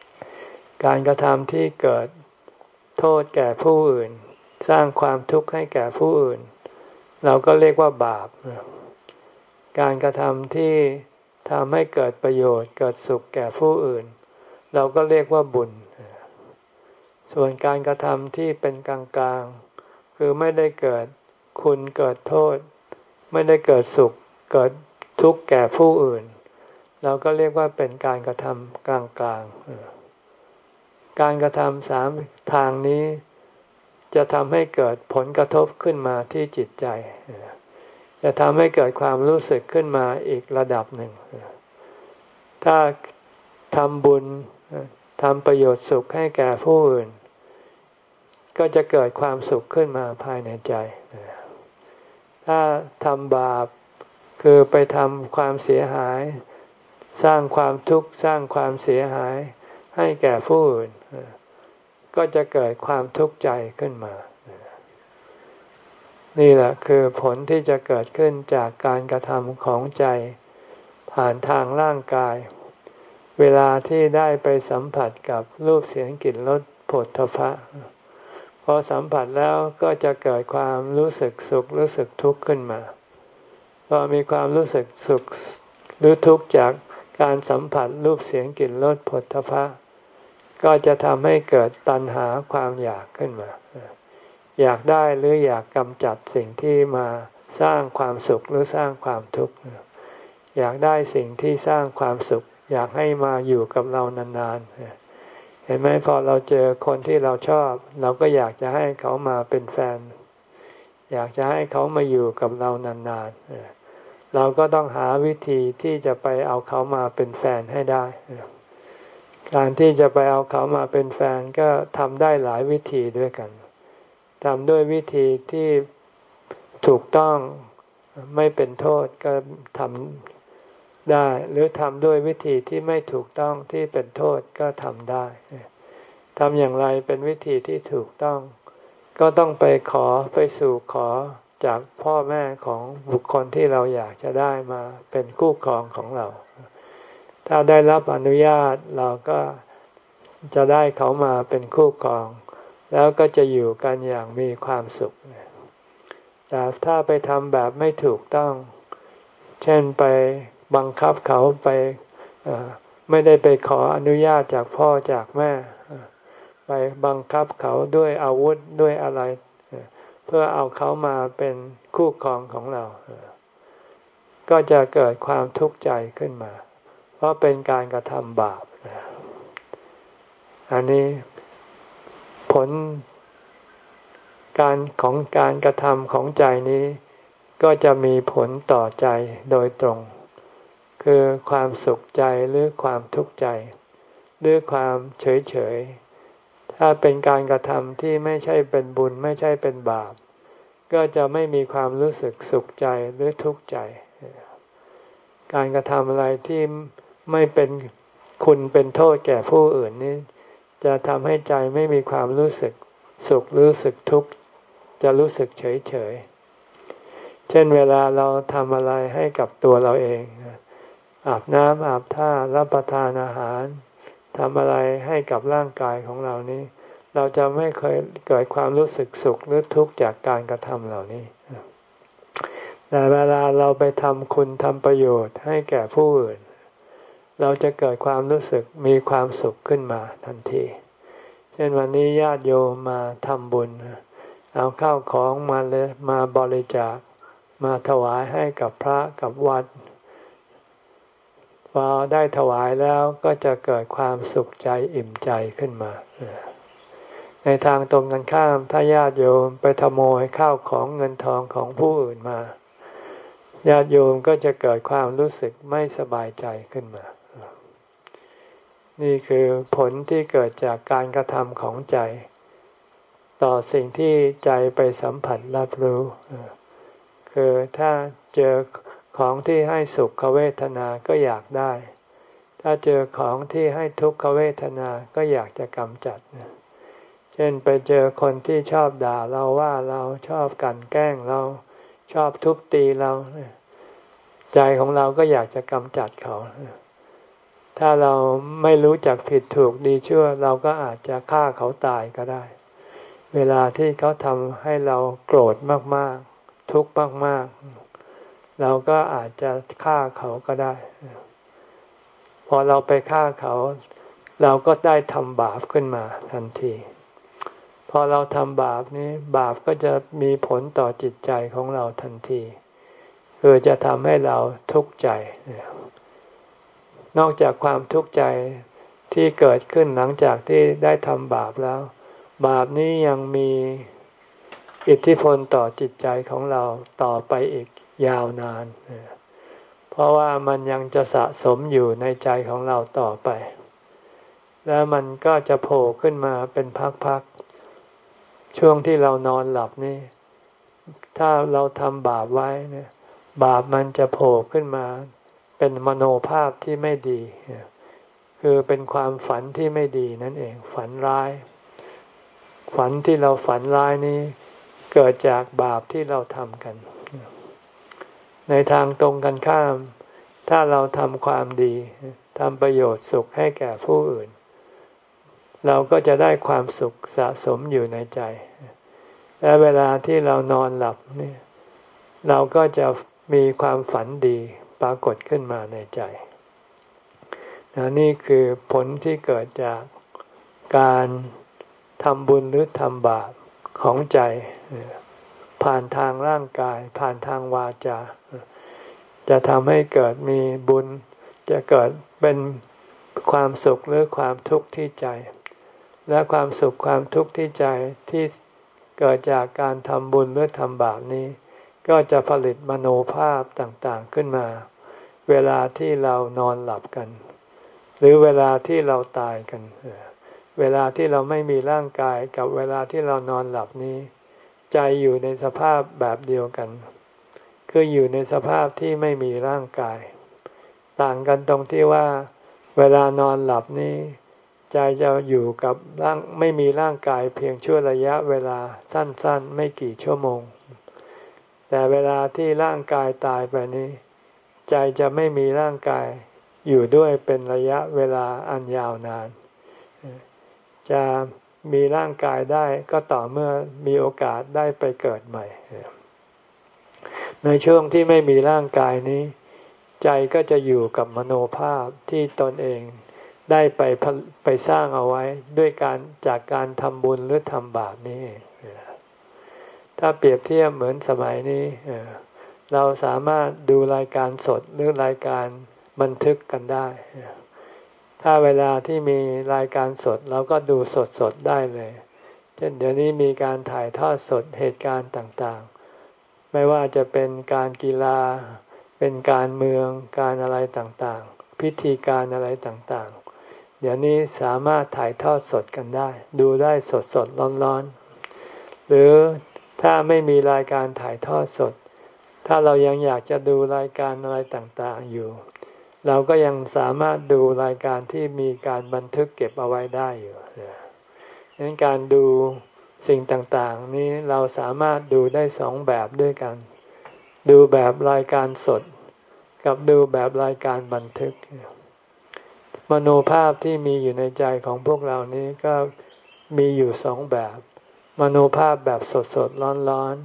ำการกระทำที่เกิดโทษแก่ผู้อื่น สร้างความทุกข์ให้แก่ผู้อื่น เราก็เรียกว่าบาป การกระทำที่ทำให้เกิดประโยชน์ เกิดสุขแก่ผู้อื่น เราก็เรียกว่าบุญ ส่วนการกระทำที่เป็นกลางๆ คือไม่ได้เกิดคุณเกิดโทษ ไม่ได้เกิดสุข เกิดทุกข์แก่ผู้อื่น เราก็เรียกว่าเป็นการกระทำกลางๆ การกระทำสามทางนี้ จะทำให้เกิดผลกระทบขึ้นมาที่จิตใจ จะทำให้เกิดความรู้สึกขึ้นมาอีกระดับหนึ่ง ถ้าทำบุญทำประโยชน์สุขให้แก่ผู้อื่น ก็จะเกิดความสุขขึ้นมาภายในใจ ถ้าทำบาปคือไปทำความเสียหาย สร้างความทุกข์สร้างความเสียหายให้แก่ผู้อื่น ก็จะเกิดความทุกข์ใจขึ้นมา นี่แหละคือผลที่จะเกิดขึ้นจากการกระทำของใจ ผ่านทางร่างกาย เวลาที่ได้ไปสัมผัสกับรูปเสียงกลิ่นรสผลทพะพอสัมผัสแล้วก็จะเกิดความรู้สึกสุขรู้สึกทุกข์ขึ้นมาพอมีความรู้สึกสุขหรือทุกข์จากการสัมผัสรูปเสียงกลิ่นรสผลทพะ ก็จะทำให้เกิดตัณหาความอยากขึ้นมา อยากได้หรืออยากกำจัดสิ่งที่มาสร้างความสุขหรือสร้างความทุกข์อยากได้สิ่งที่สร้างความสุข อยากให้มาอยู่กับเรานานๆ เห็นไหมพอเราเจอคนที่เราชอบ เราก็อยากจะให้เขามาเป็นแฟน อยากจะให้เขามาอยู่กับเรานานๆเราก็ต้องหาวิธีที่จะไปเอาเขามาเป็นแฟนให้ได้ การที่จะไปเอาเขามาเป็นแฟนก็ทำได้หลายวิธีด้วยกันทำด้วยวิธีที่ถูกต้องไม่เป็นโทษก็ทำได้ หรือทำด้วยวิธีที่ไม่ถูกต้องที่เป็นโทษก็ทำได้ทำอย่างไรเป็นวิธีที่ถูกต้อง ก็ต้องไปขอไปสู่ขอจากพ่อแม่ของบุคคลที่เราอยากจะได้มาเป็นคู่ครองของเรา ถ้าได้รับอนุญาตเราก็จะได้เขามาเป็นคู่ครอง แล้วก็จะอยู่กันอย่างมีความสุข แต่ถ้าไปทำแบบไม่ถูกต้อง เช่นไปบังคับเขาไปไม่ได้ไปขออนุญาตจากพ่อจากแม่ ไปบังคับเขาด้วยอาวุธด้วยอะไร เพื่อเอาเขามาเป็นคู่ครองของเรา ก็จะเกิดความทุกข์ใจขึ้นมา ราะเป็นการกระทำบาป อันนี้ผลการของการกระทำของใจนี้ ก็จะมีผลต่อใจโดยตรง คือความสุขใจหรือความทุกข์ใจ หรือความเฉยเฉยถ้าเป็นการกระทำที่ไม่ใช่เป็นบุญไม่ใช่เป็นบาป ก็จะไม่มีความรู้สึกสุขใจหรือทุกข์ใจ การกระทำอะไรที่ ไม่เป็นคุณเป็นโทษแก่ผู้อื่นนี้จะทำให้ใจไม่มีความรู้สึกสุขรู้สึกทุกข์จะรู้สึกเฉยเฉยเช่นเวลาเราทำอะไรให้กับตัวเราเอง อาบน้ำอาบท่ารับประทานอาหารทำอะไรให้กับร่างกายของเรานี้ เราจะไม่เคยเกิดความรู้สึกสุขหรือทุกข์จากการกระทำเหล่านี้ แต่เวลาเราไปทำคุณทำประโยชน์ให้แก่ผู้อื่น เราจะเกิดความรู้สึกมีความสุขขึ้นมาทันที เช่นวันนี้ญาติโยมมาทำบุญ เอาข้าวของมาเลยมาบริจาค มาถวายให้กับพระกับวัดพอได้ถวายแล้วก็จะเกิดความสุขใจอิ่มใจขึ้นมา ในทางตรงกันข้ามถ้าญาติโยมไปขโมยข้าวของเงินทองของผู้อื่นมา ญาติโยมก็จะเกิดความรู้สึกไม่สบายใจขึ้นมา นี่คือผลที่เกิดจากการกระทำของใจ ต่อสิ่งที่ใจไปสัมผัสรับรู้ คือถ้าเจอของที่ให้สุขเวทนาก็อยากได้ ถ้าเจอของที่ให้ทุกขเวทนาก็อยากจะกำจัด เช่นไปเจอคนที่ชอบด่าเราว่าเราชอบกันแกล้งเราชอบทุบตีเรา ใจของเราก็อยากจะกำจัดเขา ถ้าเราไม่รู้จักผิดถูกดีชั่ว เราก็อาจจะฆ่าเขาตายก็ได้ เวลาที่เขาทำให้เราโกรธมากๆ ทุกข์มากๆ เราก็อาจจะฆ่าเขาก็ได้ พอเราไปฆ่าเขา เราก็ได้ทำบาปขึ้นมาทันที พอเราทำบาปนี้ บาปก็จะมีผลต่อจิตใจของเราทันที คือจะทำให้เราทุกข์ใจ นอกจากความทุกข์ใจที่เกิดขึ้นหลังจากที่ได้ทำบาปแล้ว บาปนี้ยังมีอิทธิพลต่อจิตใจของเราต่อไปอีกยาวนาน เพราะว่ามันยังจะสะสมอยู่ในใจของเราต่อไป แล้วมันก็จะโผล่ขึ้นมาเป็นพักๆ ช่วงที่เรานอนหลับนี่ ถ้าเราทำบาปไว้เนี่ย บาปมันจะโผล่ขึ้นมา เป็นมโนภาพที่ไม่ดี คือเป็นความฝันที่ไม่ดีนั่นเอง ฝันร้าย ฝันที่เราฝันร้ายนี้ เกิดจากบาปที่เราทำกัน ในทางตรงกันข้าม ถ้าเราทำความดีทำประโยชน์สุขให้แก่ผู้อื่น เราก็จะได้ความสุขสะสมอยู่ในใจ และเวลาที่เรานอนหลับนี่เราก็จะมีความฝันดี ปรากฏขึ้นมาในใจนนี่คือผลที่เกิดจากการทำบุญหรือทำบาปของใจ ผ่านทางร่างกาย ผ่านทางวาจา จะทำให้เกิดมีบุญ จะเกิดเป็นความสุขหรือความทุกข์ที่ใจ และความสุขความทุกข์ที่ใจที่เกิดจากการทำบุญหรือทำบาปนี้ ก็จะผลิตมโนภาพต่างๆขึ้นมา เวลาที่เรานอนหลับกัน หรือเวลาที่เราตายกัน เวลาที่เราไม่มีร่างกายกับเวลาที่เรานอนหลับนี้ ใจอยู่ในสภาพแบบเดียวกัน คืออยู่ในสภาพที่ไม่มีร่างกาย ต่างกันตรงที่ว่า เวลานอนหลับนี้ ใจจะอยู่กับร่างไม่มีร่างกายเพียงชั่วระยะเวลาสั้นๆ ไม่กี่ชั่วโมง แต่เวลาที่ร่างกายตายไปนี้ ใจจะไม่มีร่างกายอยู่ด้วยเป็นระยะเวลาอันยาวนาน จะมีร่างกายได้ก็ต่อเมื่อมีโอกาสได้ไปเกิดใหม่ ในช่วงที่ไม่มีร่างกายนี้ ใจก็จะอยู่กับมโนภาพที่ตนเองได้ไปไปสร้างเอาไว้ด้วยการจากการทำบุญหรือทำบาปนี้ ถ้าเปรียบเทียบเหมือนสมัยนี้เราสามารถดูรายการสดหรือรายการบันทึกกันได้ ถ้าเวลาที่มีรายการสดเราก็ดูสดสดได้เลย เช่นเดี๋ยวนี้มีการถ่ายทอดสดเหตุการณ์ต่างๆ ไม่ว่าจะเป็นการกีฬา เป็นการเมือง การอะไรต่างๆ พิธีการอะไรต่างๆ เดี๋ยวนี้สามารถถ่ายทอดสดกันได้ ดูได้สดสดร้อนๆ หรือ ถ้าไม่มีรายการถ่ายทอดสด ถ้าเรายังอยากจะดูรายการอะไรต่างๆอยู่ เราก็ยังสามารถดูรายการที่มีการบันทึกเก็บเอาไว้ได้อยู่ดังนั้นการดูสิ่งต่างๆ นี้เราสามารถดูได้สองแบบด้วยกัน ดูแบบรายการสด กับดูแบบรายการบันทึก มโนภาพที่มีอยู่ในใจของพวกเรานี้ก็มีอยู่สองแบบ มโนภาพแบบสดสดร้อนร้อน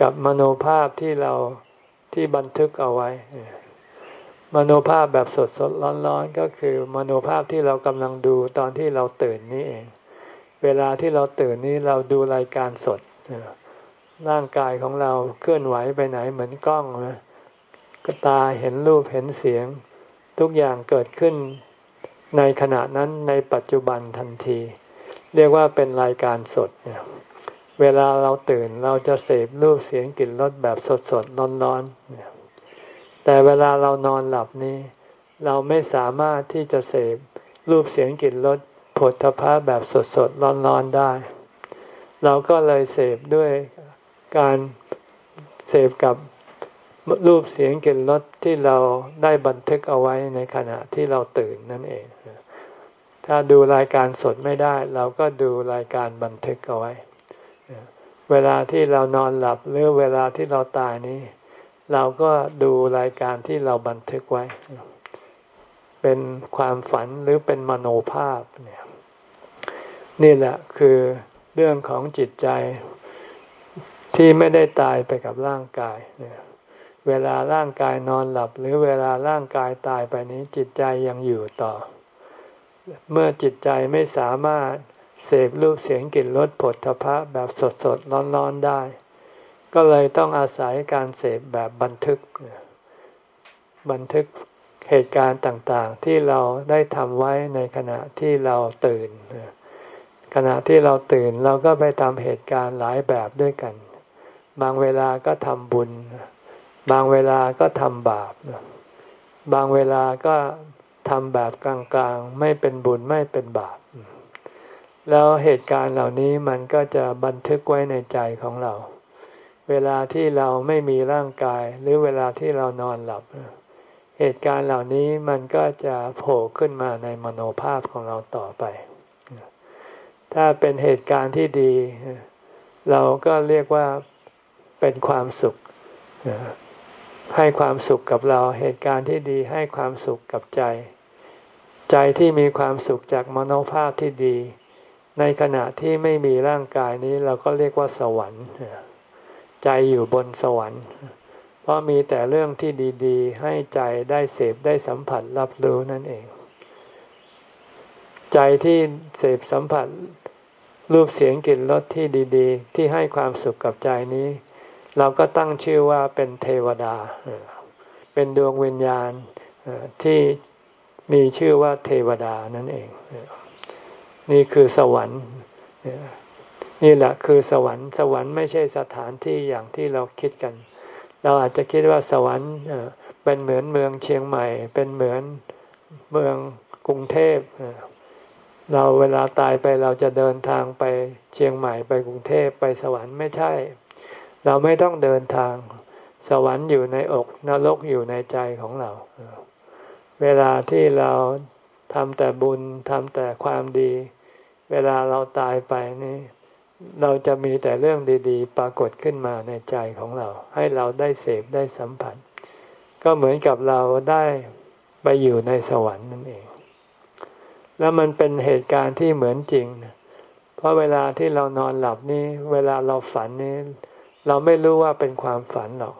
กับมโนภาพที่เราที่บันทึกเอาไว้ มโนภาพแบบสดสดร้อนร้อนก็คือ มโนภาพที่เรากำลังดูตอนที่เราตื่นนี่เอง เวลาที่เราตื่นนี้เราดูรายการสดร่างกายของเราเคลื่อนไหวไปไหนเหมือนกล้องนะก็ตาเห็นรูปเห็นเสียง ทุกอย่างเกิดขึ้นในขณะนั้นในปัจจุบันทันที เรียกว่าเป็นรายการสด เวลาเราตื่นเราจะเสพรูปเสียงกลิ่นรสแบบสดสดนอนนอนแต่เวลาเรานอนหลับนี้ เราไม่สามารถที่จะเสพรูปเสียงกลิ่นรสผลทพะแบบสดสดร้อนร้อนได้ เราก็เลยเสพด้วยการเสพกับรูปเสียงกลิ่นรสที่เราได้บันทึกเอาไว้ในขณะที่เราตื่นนั่นเอง ถ้าดูรายการสดไม่ได้ เราก็ดูรายการบันทึกเอาไว้ เวลาที่เรานอนหลับหรือเวลาที่เราตายนี้ เราก็ดูรายการที่เราบันทึกไว้ เป็นความฝันหรือเป็นมโนภาพเนี่ยนี่แหละคือเรื่องของจิตใจที่ไม่ได้ตายไปกับร่างกายเนี่ยเวลาร่างกายนอนหลับ หรือเวลาร่างกายตายไปนี้จิตใจยังอยู่ต่อ เมื่อจิตใจไม่สามารถเสพรูปเสียงกลิ่นรสผลทพะแบบสดสดร้อนร้อนได้ ก็เลยต้องอาศัยการเสพแบบบันทึก บันทึกเหตุการณ์ต่างๆ ที่เราได้ทำไว้ในขณะที่เราตื่น ขณะที่เราตื่นเราก็ไปทำเหตุการณ์หลายแบบด้วยกัน บางเวลาก็ทำบุญ บางเวลาก็ทำบาป บางเวลาก็ ทำแบบกลางๆ ไม่เป็นบุญไม่เป็นบาป แล้วเหตุการณ์เหล่านี้มันก็จะบันทึกไว้ในใจของเรา เวลาที่เราไม่มีร่างกาย หรือเวลาที่เรานอนหลับ เหตุการณ์เหล่านี้มันก็จะโผล่ขึ้นมาในมโนภาพของเราต่อไป ถ้าเป็นเหตุการณ์ที่ดี เราก็เรียกว่าเป็นความสุขให้ความสุขกับเราเหตุการณ์ที่ดีให้ความสุขกับใจ ใจที่มีความสุขจากมโนภาพที่ดี ในขณะที่ไม่มีร่างกายนี้เราก็เรียกว่าสวรรค์ใจอยู่บนสวรรค์ เพราะมีแต่เรื่องที่ดีๆ ให้ใจได้เสพได้สัมผัสรับรู้นั่นเอง ใจที่เสพสัมผัสรูปเสียงกลิ่นรสที่ดีๆ ที่ให้ความสุขกับใจนี้ เราก็ตั้งชื่อว่าเป็นเทวดา เป็นดวงวิญญาณที่ มีชื่อว่าเทวดานั่นเอง นี่คือสวรรค์ นี่แหละคือสวรรค์ สวรรค์ไม่ใช่สถานที่อย่างที่เราคิดกัน เราอาจจะคิดว่าสวรรค์เป็นเหมือนเมืองเชียงใหม่ เป็นเหมือนเมืองกรุงเทพเราเวลาตายไปเราจะเดินทางไปเชียงใหม่ไปกรุงเทพไปสวรรค์ไม่ใช่ เราไม่ต้องเดินทาง สวรรค์อยู่ในอกนรกอยู่ในใจของเรา เวลาที่เราทำแต่บุญทำแต่ความดี เวลาเราตายไปนี่ เราจะมีแต่เรื่องดี ๆ ปรากฏขึ้นมาในใจของเรา ให้เราได้เสพได้สัมผัส ก็เหมือนกับเราได้ไปอยู่ในสวรรค์นั่นเอง แล้วมันเป็นเหตุการณ์ที่เหมือนจริง เพราะเวลาที่เรานอนหลับนี่เวลาเราฝันนี่เราไม่รู้ว่าเป็นความฝันหรอก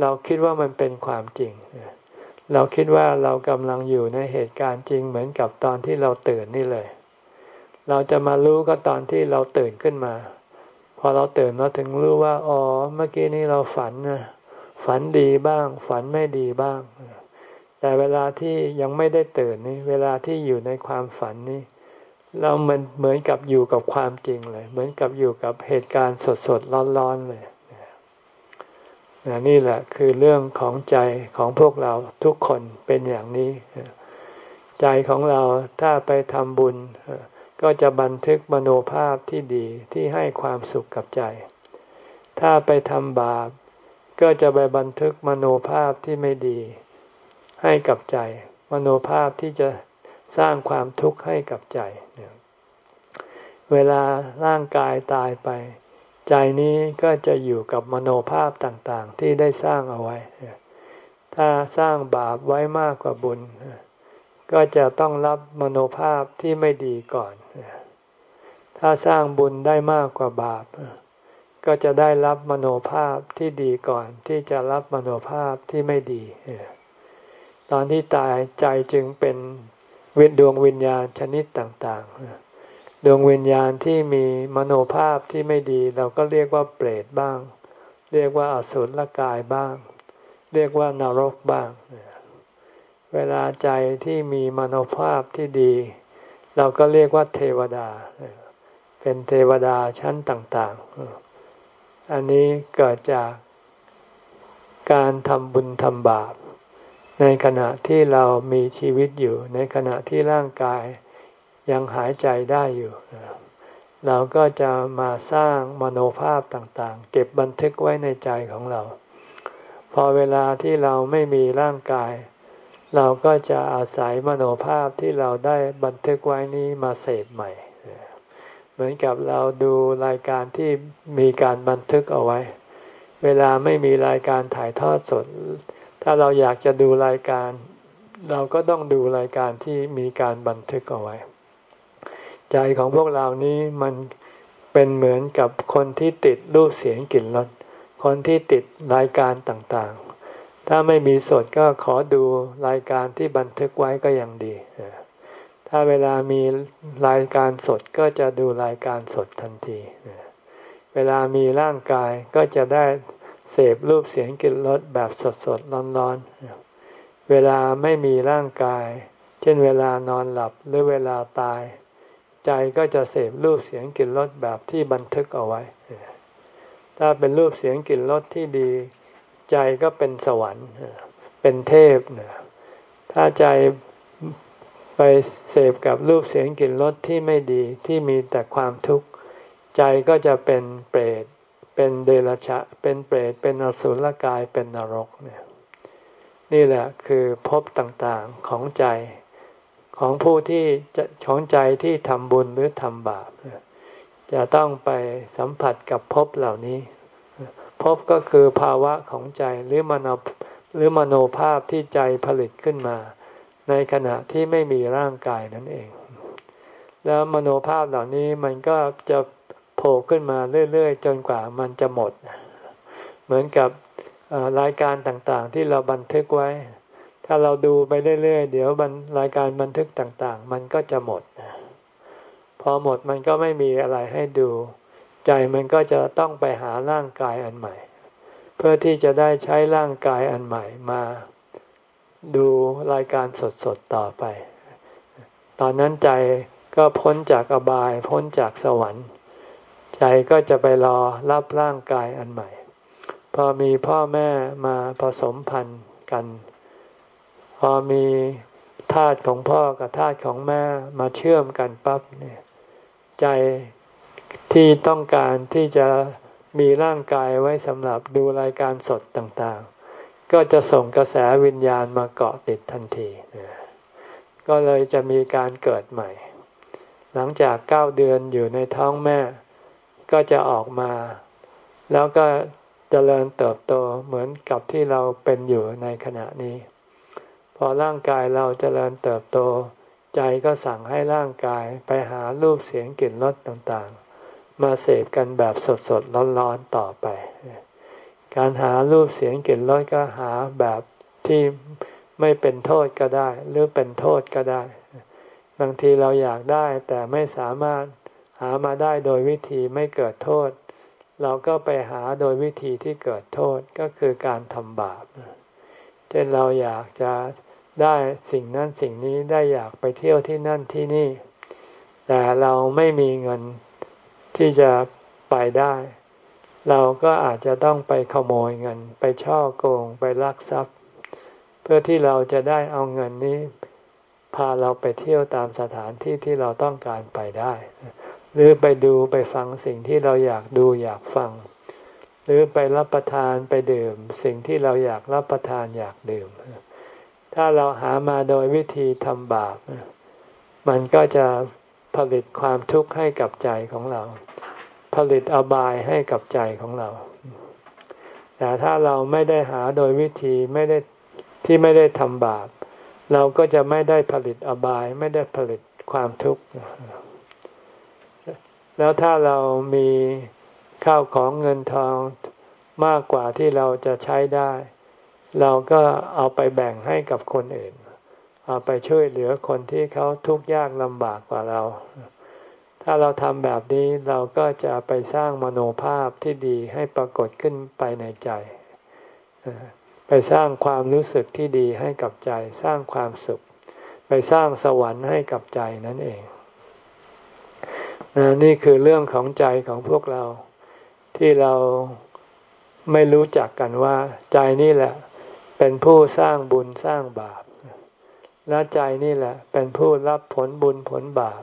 เราคิดว่ามันเป็นความจริงเเราคิดว่าเรากำลังอยู่ในเหตุการณ์จริงเหมือนกับตอนที่เราตื่นนี่เลย เราจะมารู้ก็ตอนที่เราตื่นขึ้นมา พอเราตื่นเราถึงรู้ว่า อ๋อ เมื่อกี้นี้เราฝันนะฝันดีบ้าง ฝันไม่ดีบ้าง แต่เวลาที่ยังไม่ได้ตื่นนี่เวลาที่อยู่ในความฝันนี่เราเหมือนเหมือนกับอยู่กับความจริงเลย เหมือนกับอยู่กับเหตุการณ์สดๆร้อนๆเลย นี่แหละคือเรื่องของใจของพวกเราทุกคนเป็นอย่างนี้ ใจของเราถ้าไปทำบุญ ก็จะบันทึกมโนภาพที่ดีที่ให้ความสุขกับใจ ถ้าไปทำบาป ก็จะไปบันทึกมโนภาพที่ไม่ดี ให้กับใจ มโนภาพที่จะสร้างความทุกข์ให้กับใจ เวลาร่างกายตายไป ใจนี้ก็จะอยู่กับมโนภาพต่างๆ ที่ได้สร้างเอาไว้ ถ้าสร้างบาปไว้มากกว่าบุญ ก็จะต้องรับมโนภาพที่ไม่ดีก่อน ถ้าสร้างบุญได้มากกว่าบาป ก็จะได้รับมโนภาพที่ดีก่อน ที่จะรับมโนภาพที่ไม่ดี ตอนที่ตายใจจึงเป็นเวทดวงวิญญาณชนิดต่าง ๆ ดวงวิญญาณที่มีมโนภาพที่ไม่ดี เราก็เรียกว่าเปรตบ้าง เรียกว่าอสุรกายบ้าง เรียกว่านรกบ้าง เวลาใจที่มีมโนภาพที่ดี เราก็เรียกว่าเทวดา เป็นเทวดาชั้นต่าง ๆ อันนี้เกิดจากการทำบุญทำบาป ในขณะที่เรามีชีวิตอยู่ในขณะที่ร่างกาย ยังหายใจได้อยู่ เราก็จะมาสร้างมโนภาพต่างๆ เก็บบันทึกไว้ในใจของเรา พอเวลาที่เราไม่มีร่างกาย เราก็จะอาศัยมโนภาพที่เราได้บันทึกไว้นี้มาเสพใหม่ เหมือนกับเราดูรายการที่มีการบันทึกเอาไว้ เวลาไม่มีรายการถ่ายทอดสด ถ้าเราอยากจะดูรายการ เราก็ต้องดูรายการที่มีการบันทึกเอาไว้ ใจของพวกเรานี้มันเป็นเหมือนกับคนที่ติดรูปเสียงกลิ่นรสคนที่ติดรายการต่างๆ ถ้าไม่มีสดก็ขอดูรายการที่บันทึกไว้ก็ยังดี ถ้าเวลามีรายการสดก็จะดูรายการสดทันที เวลามีร่างกายก็จะได้เสพรูปเสียงกลิ่นรสแบบสดๆร้อนๆ เวลาไม่มีร่างกาย เช่นเวลานอนหลับหรือเวลาตาย ใจก็จะเสพรูปเสียงกลิ่นรสแบบที่บันทึกเอาไว้ ถ้าเป็นรูปเสียงกลิ่นรสที่ดี ใจก็เป็นสวรรค์ เป็นเทพ ถ้าใจไปเสพกับรูปเสียงกลิ่นรสที่ไม่ดีที่มีแต่ความทุกข์ใจก็จะเป็นเปรต เป็นเดรัจฉะ เป็นเปรต เป็นอสุรกาย เป็นนรกเนี่ย นี่แหละคือภพต่างๆของใจ ของผู้ที่จะของใจที่ทำบุญหรือทำบาปจะต้องไปสัมผัสกับภพเหล่านี้ภพก็คือภาวะของใจหรือมโนหรือมโนภาพที่ใจผลิตขึ้นมา ในขณะที่ไม่มีร่างกายนั่นเอง แล้วมโนภาพเหล่านี้มันก็จะโผล่ขึ้นมาเรื่อย ๆ จนกว่ามันจะหมด เหมือนกับรายการต่างๆที่เราบันทึกไว้ ถ้าเราดูไปเรื่อยๆ เดี๋ยวรายการบันทึกต่างๆ มันก็จะหมด พอหมดมันก็ไม่มีอะไรให้ดู ใจมันก็จะต้องไปหาร่างกายอันใหม่ เพื่อที่จะได้ใช้ร่างกายอันใหม่มา ดูรายการสดๆต่อไป ตอนนั้นใจก็พ้นจากอบายพ้นจากสวรรค์ ใจก็จะไปรอรับร่างกายอันใหม่ พอมีพ่อแม่มาผสมพันธุ์กัน พอมีธาตุของพ่อกับธาตุของแม่มาเชื่อมกันปั๊บเนี่ยใจที่ต้องการที่จะมีร่างกายไว้สำหรับดูรายการสดต่างๆ ก็จะส่งกระแสวิญญาณมาเกาะติดทันที ก็เลยจะมีการเกิดใหม่ หลังจากเก้าเดือนอยู่ในท้องแม่ ก็จะออกมา แล้วก็จเจริญเติบโตเหมือนกับที่เราเป็นอยู่ในขณะนี้ พอร่างกายเราจเจริญเติบโต ใจก็สั่งให้ร่างกายไปหารูปเสียงกลิ่นรสต่างๆ มาเสพกันแบบสดๆร้อนๆต่อไป การหารูปเสียงกลิ่นรสก็หาแบบที่ไม่เป็นโทษก็ได้ หรือเป็นโทษก็ได้ บางทีเราอยากได้แต่ไม่สามารถหามาได้โดยวิธีไม่เกิดโทษ เราก็ไปหาโดยวิธีที่เกิดโทษก็คือการทำบาปเช่นเราอยากจะ ได้สิ่งนั้นสิ่งนี้ได้อยากไปเที่ยวที่นั่นที่นี่ แต่เราไม่มีเงินที่จะไปได้ เราก็อาจจะต้องไปขโมยเงิน ไปช่อโกงไปลักทรัพย์ เพื่อที่เราจะได้เอาเงินนี้ พาเราไปเที่ยวตามสถานที่ที่เราต้องการไปได้ หรือไปดูไปฟังสิ่งที่เราอยากดูอยากฟัง หรือไปรับประทานไปดื่ม สิ่งที่เราอยากรับประทานอยากดื่ม ถ้าเราหามาโดยวิธีทำบาป มันก็จะผลิตความทุกข์ให้กับใจของเรา ผลิตอบายให้กับใจของเรา แต่ถ้าเราไม่ได้หาโดยวิธีไม่ได้ที่ไม่ได้ทำบาป เราก็จะไม่ได้ผลิตอบาย ไม่ได้ผลิตความทุกข์ แล้วถ้าเรามีข้าวของเงินทองมากกว่าที่เราจะใช้ได้ เราก็เอาไปแบ่งให้กับคนอื่น เอาไปช่วยเหลือคนที่เขาทุกข์ยากลำบากกว่าเรา ถ้าเราทำแบบนี้เราก็จะไปสร้างมโนภาพที่ดีให้ปรากฏขึ้นไปในใจ ไปสร้างความรู้สึกที่ดีให้กับใจ สร้างความสุข ไปสร้างสวรรค์ให้กับใจนั่นเองนี่คือเรื่องของใจของพวกเราที่เราไม่รู้จักกันว่า ใจนี่แหละ เป็นผู้สร้างบุญสร้างบาปและใจนี่แหละ เป็นผู้รับผลบุญผลบาป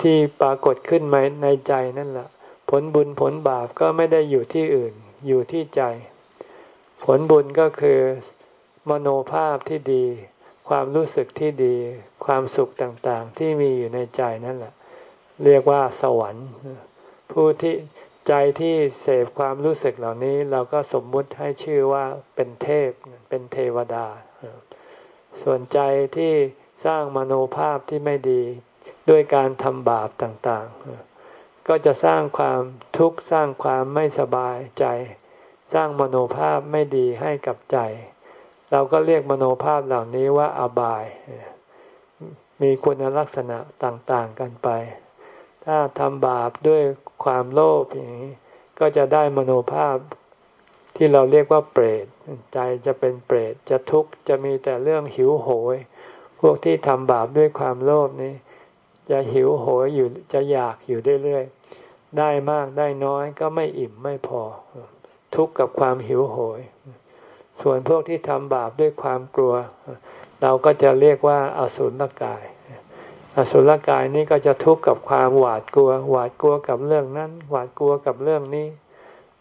ที่ปรากฏขึ้นมาในใจนั่นแหละผลบุญผลบาปก็ไม่ได้อยู่ที่อื่น อยู่ที่ใจ ผลบุญก็คือมโนภาพที่ดี ความรู้สึกที่ดี ความสุขต่างๆ ที่มีอยู่ในใจนั่นแหละ เรียกว่าสวรรค์ ผู้ที่ ใจที่เสพความรู้สึกเหล่านี้ เราก็สมมุติให้ชื่อว่าเป็นเทพเป็นเทวดา ส่วนใจที่สร้างมโนภาพที่ไม่ดีด้วยการทำบาปต่างๆ ก็จะสร้างความทุกข์สร้างความไม่สบายใจ สร้างมโนภาพไม่ดีให้กับใจ เราก็เรียกมโนภาพเหล่านี้ว่าอบาย มีคุณลักษณะต่างๆกันไป ถ้าทำบาปด้วยความโลภอย่างนี้ ก็จะได้มโนภาพที่เราเรียกว่าเปรตใจจะเป็นเปรตจะทุกข์จะมีแต่เรื่องหิวโหย พวกที่ทำบาปด้วยความโลภนี้ จะหิวโหยอยู่จะอยากอยู่เรื่อยๆได้มากได้น้อยก็ไม่อิ่มไม่พอ ทุกข์กับความหิวโหย ส่วนพวกที่ทำบาปด้วยความกลัว เราก็จะเรียกว่าอสุรกาย อสุรกายนี้ก็จะทุกข์กับความหวาดกลัว หวาดกลัวกับเรื่องนั้น หวาดกลัวกับเรื่องนี้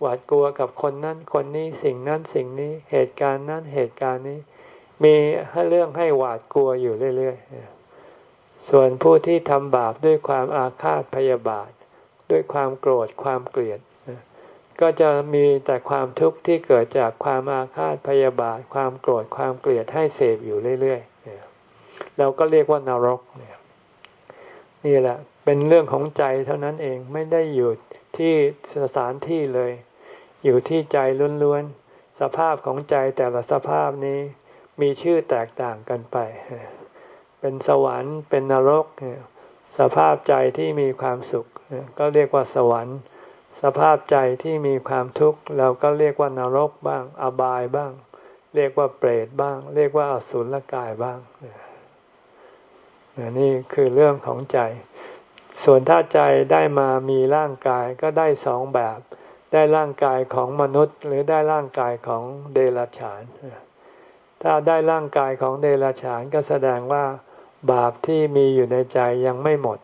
หวาดกลัวกับคนนั้นคนนี้สิ่งนั้นสิ่งนี้เหตุการณ์นั้นเหตุการณ์นี้ มีให้เรื่องให้หวาดกลัวอยู่เรื่อยๆส่วนผู้ที่ทำบาปด้วยความอาฆาตพยาบาท ด้วยความโกรธความเกลียดก็จะมีแต่ความทุกข์ที่เกิดจากความอาฆาตพยาบาท ความโกรธความเกลียดให้เสพอยู่เรื่อยๆเราก็เรียกว่านรกเนี่ย นี่แหละ เป็นเรื่องของใจเท่านั้นเองไม่ได้อยู่ที่สถานที่เลย อยู่ที่ใจล้วนๆสภาพของใจแต่ละสภาพนี้มีชื่อแตกต่างกันไป เป็นสวรรค์เป็นนรก สภาพใจที่มีความสุข ก็เรียกว่าสวรรค์ สภาพใจที่มีความทุกข์เราก็เรียกว่านรกบ้าง อบายบ้าง เรียกว่าเปรตบ้าง เรียกว่าอสุรกายบ้าง นี่คือเรื่องของใจ ส่วนถ้าใจได้มามีร่างกายก็ได้สองแบบ ได้ร่างกายของมนุษย์ หรือได้ร่างกายของเดรัจฉาน ถ้าได้ร่างกายของเดรัจฉานก็แสดงว่าบาปที่มีอยู่ในใจยังไม่หมด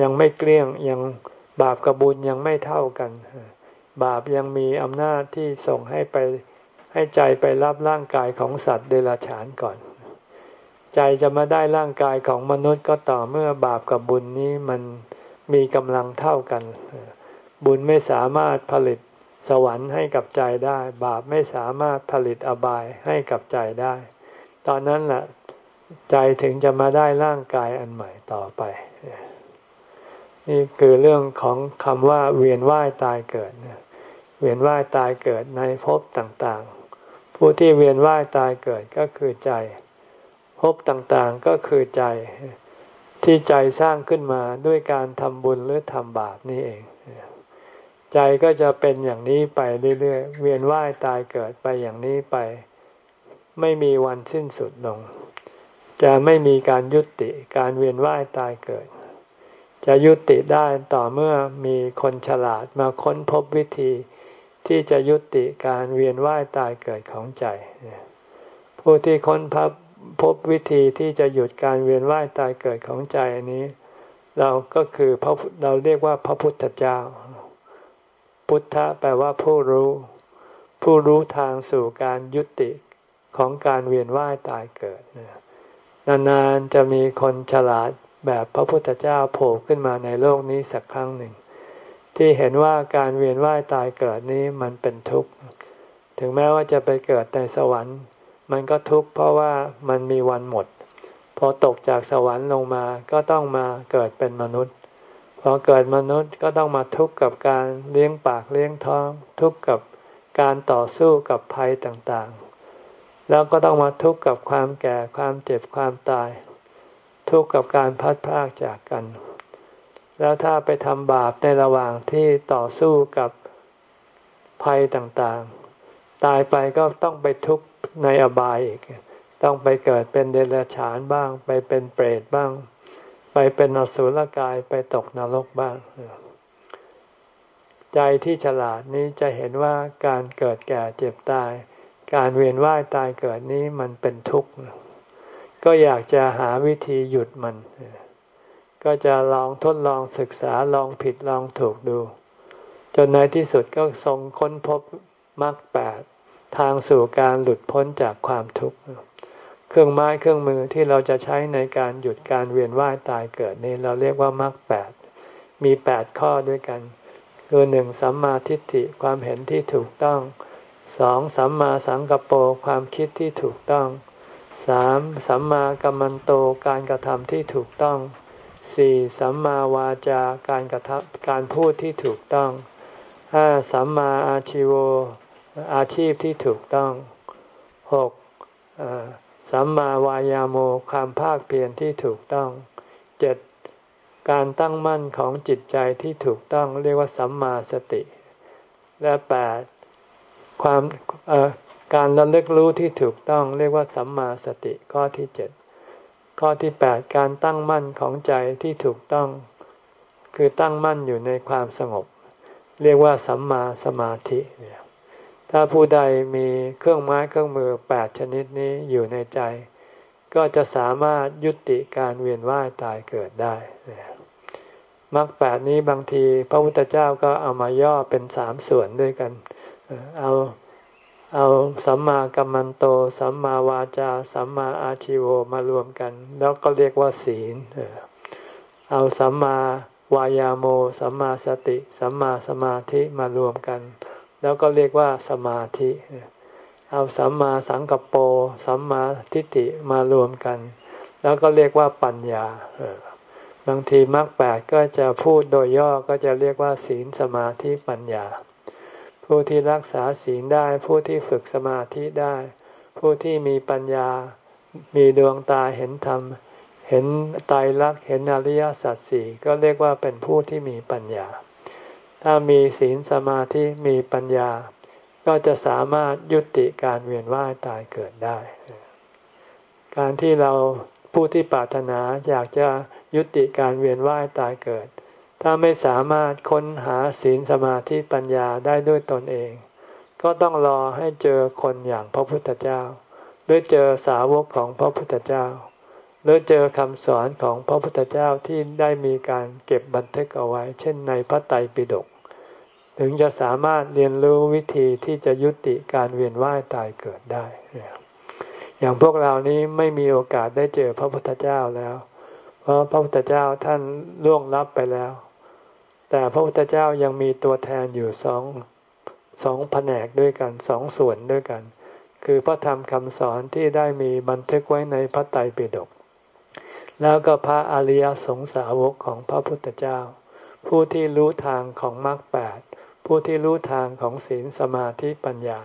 ยังไม่เกลี้ยงยังบาปกับบุญยังไม่เท่ากัน บาปยังมีอำนาจที่ส่งให้ไปให้ใจไปรับร่างกายของสัตว์เดรัจฉานก่อน ใจจะมาได้ร่างกายของมนุษย์ก็ต่อเมื่อบาปกับบุญนี้มันมีกำลังเท่ากัน บุญไม่สามารถผลิตสวรรค์ให้กับใจได้ บาปไม่สามารถผลิตอบายให้กับใจได้ ตอนนั้นแหละใจถึงจะมาได้ร่างกายอันใหม่ต่อไป นี่คือเรื่องของคำว่าเวียนว่ายตายเกิด เวียนว่ายตายเกิดในภพต่างๆ ผู้ที่เวียนว่ายตายเกิดก็คือใจ ภพต่างๆก็คือใจที่ใจสร้างขึ้นมาด้วยการทำบุญหรือทำบาปนี่เอง ใจก็จะเป็นอย่างนี้ไปเรื่อยๆ เวียนว่ายตายเกิดไปอย่างนี้ไป ไม่มีวันสิ้นสุดลง จะไม่มีการยุติการเวียนว่ายตายเกิด จะยุติได้ต่อเมื่อมีคนฉลาดมาค้นพบวิธี ที่จะยุติการเวียนว่ายตายเกิดของใจ ผู้ที่ค้นพบ พบวิธีที่จะหยุดการเวียนว่ายตายเกิดของใจนี้ เราก็คือพระเราเรียกว่าพระพุทธเจ้า พุทธะแปลว่าผู้รู้ ผู้รู้ทางสู่การยุติของการเวียนว่ายตายเกิดนะนานๆจะมีคนฉลาดแบบพระพุทธเจ้าโผล่ขึ้นมาในโลกนี้สักครั้งหนึ่ง ที่เห็นว่าการเวียนว่ายตายเกิดนี้มันเป็นทุกข์ ถึงแม้ว่าจะไปเกิดในสวรรค์ มันก็ทุกข์เพราะว่ามันมีวันหมด พอตกจากสวรรค์ลงมาก็ต้องมาเกิดเป็นมนุษย์ พอเกิดมนุษย์ก็ต้องมาทุกข์กับการเลี้ยงปากเลี้ยงท้อง ทุกข์กับการต่อสู้กับภัยต่างๆ แล้วก็ต้องมาทุกข์กับความแก่ความเจ็บความตาย ทุกข์กับการพัดพากจากกัน แล้วถ้าไปทำบาปในระหว่างที่ต่อสู้กับภัยต่างๆ ตายไปก็ต้องไปทุกข์ในอบายอีก ต้องไปเกิดเป็นเดรัจฉานบ้าง ไปเป็นเปรตบ้าง ไปเป็นอสุรกายไปตกนรกบ้าง ใจที่ฉลาดนี้จะเห็นว่าการเกิดแก่เจ็บตาย การเวียนว่ายตายเกิดนี้มันเป็นทุกข์ ก็อยากจะหาวิธีหยุดมัน ก็จะลองทดลองศึกษาลองผิดลองถูกดู จนในที่สุดก็ทรงค้นพบ มรรคแปดทางสู่การหลุดพ้นจากความทุกข์เครื่องไม้เครื่องมือที่เราจะใช้ในการหยุดการเวียนว่ายตายเกิดนี้เราเรียกว่ามรรคแปดมีแปดข้อด้วยกัน คือหนึ่งสัมมาทิฏฐิความเห็นที่ถูกต้องสองสัมมาสังกปรความคิดที่ถูกต้องสามสัมมากัมมันโตการกระทำที่ถูกต้องสี่สัมมาวาจาการกระทำการพูดที่ถูกต้องห้าสัมมาอาชิโว อาชีพที่ถูกต้องหกสัมมาวายาโมความภาคเพียรที่ถูกต้องเจ็ดการตั้งมั่นของจิตใจที่ถูกต้องเรียกว่าสัมมาสติ และแปดความการระลึกรู้ที่ถูกต้องเรียกว่าสัมมาสติข้อที่เจ็ดข้อที่แปดการตั้งมั่นของใจที่ถูกต้อง คือตั้งมั่นอยู่ในความสงบ เรียกว่าสัมมาสมาธิ ถ้าผู้ใดมีเครื่องไม้เครื่องมือแปดชนิดนี้อยู่ในใจ ก็จะสามารถยุติการเวียนว่ายตายเกิดได้มรรคแปดนี้บางทีพระพุทธเจ้าก็เอามาย่อเป็นสามส่วนด้วยกัน เอาเอาสัมมากัมมันโต สัมมาวาจา สัมมาอาชิโวมารวมกัน แล้วก็เรียกว่าศีล เอาสัมมาวายาโม สัมมาสติ สัมมาสมาธิมารวมกัน แล้วก็เรียกว่าสมาธิ เอาสัมมาสังกปรสัมมาทิฏฐิมารวมกัน แล้วก็เรียกว่าปัญญาบางทีมรรคแปดก็จะพูดโดยย่อก็จะเรียกว่า ศีลสมาธิปัญญา ผู้ที่รักษาศีลได้ผู้ที่ฝึกสมาธิได้ ผู้ที่มีปัญญา มีดวงตาเห็นธรรม เห็นไตรลักษณ์เห็นอริยสัจสี่ก็เรียกว่าเป็นผู้ที่มีปัญญา ถ้ามีศีลสมาธิมีปัญญา ก็จะสามารถยุติการเวียนว่ายตายเกิดได้ การที่เราผู้ที่ปรารถนาอยากจะยุติการเวียนว่ายตายเกิด ถ้าไม่สามารถค้นหาศีลสมาธิปัญญาได้ด้วยตนเอง ก็ต้องรอให้เจอคนอย่างพระพุทธเจ้า หรือเจอสาวกของพระพุทธเจ้า หรือเจอคำสอนของพระพุทธเจ้าที่ได้มีการเก็บบันทึกเอาไว้ เช่นในพระไตรปิฎกถึงจะสามารถเรียนรู้วิธีที่จะยุติการเวียนว่ายตายเกิดได้ อย่างพวกเรานี้ไม่มีโอกาสได้เจอพระพุทธเจ้าแล้ว เพราะพระพุทธเจ้าท่านล่วงลับไปแล้ว แต่พระพุทธเจ้ายังมีตัวแทนอยู่สองสองแผนกด้วยกันสองส่วนด้วยกัน คือพระธรรมคำสอนที่ได้มีบันทึกไว้ในพระไตรปิฎก แล้วก็พระอริยสงสาวกของพระพุทธเจ้า ผู้ที่รู้ทางของมรรคแปดผู้ที่รู้ทางของศีลสมาธิปัญญา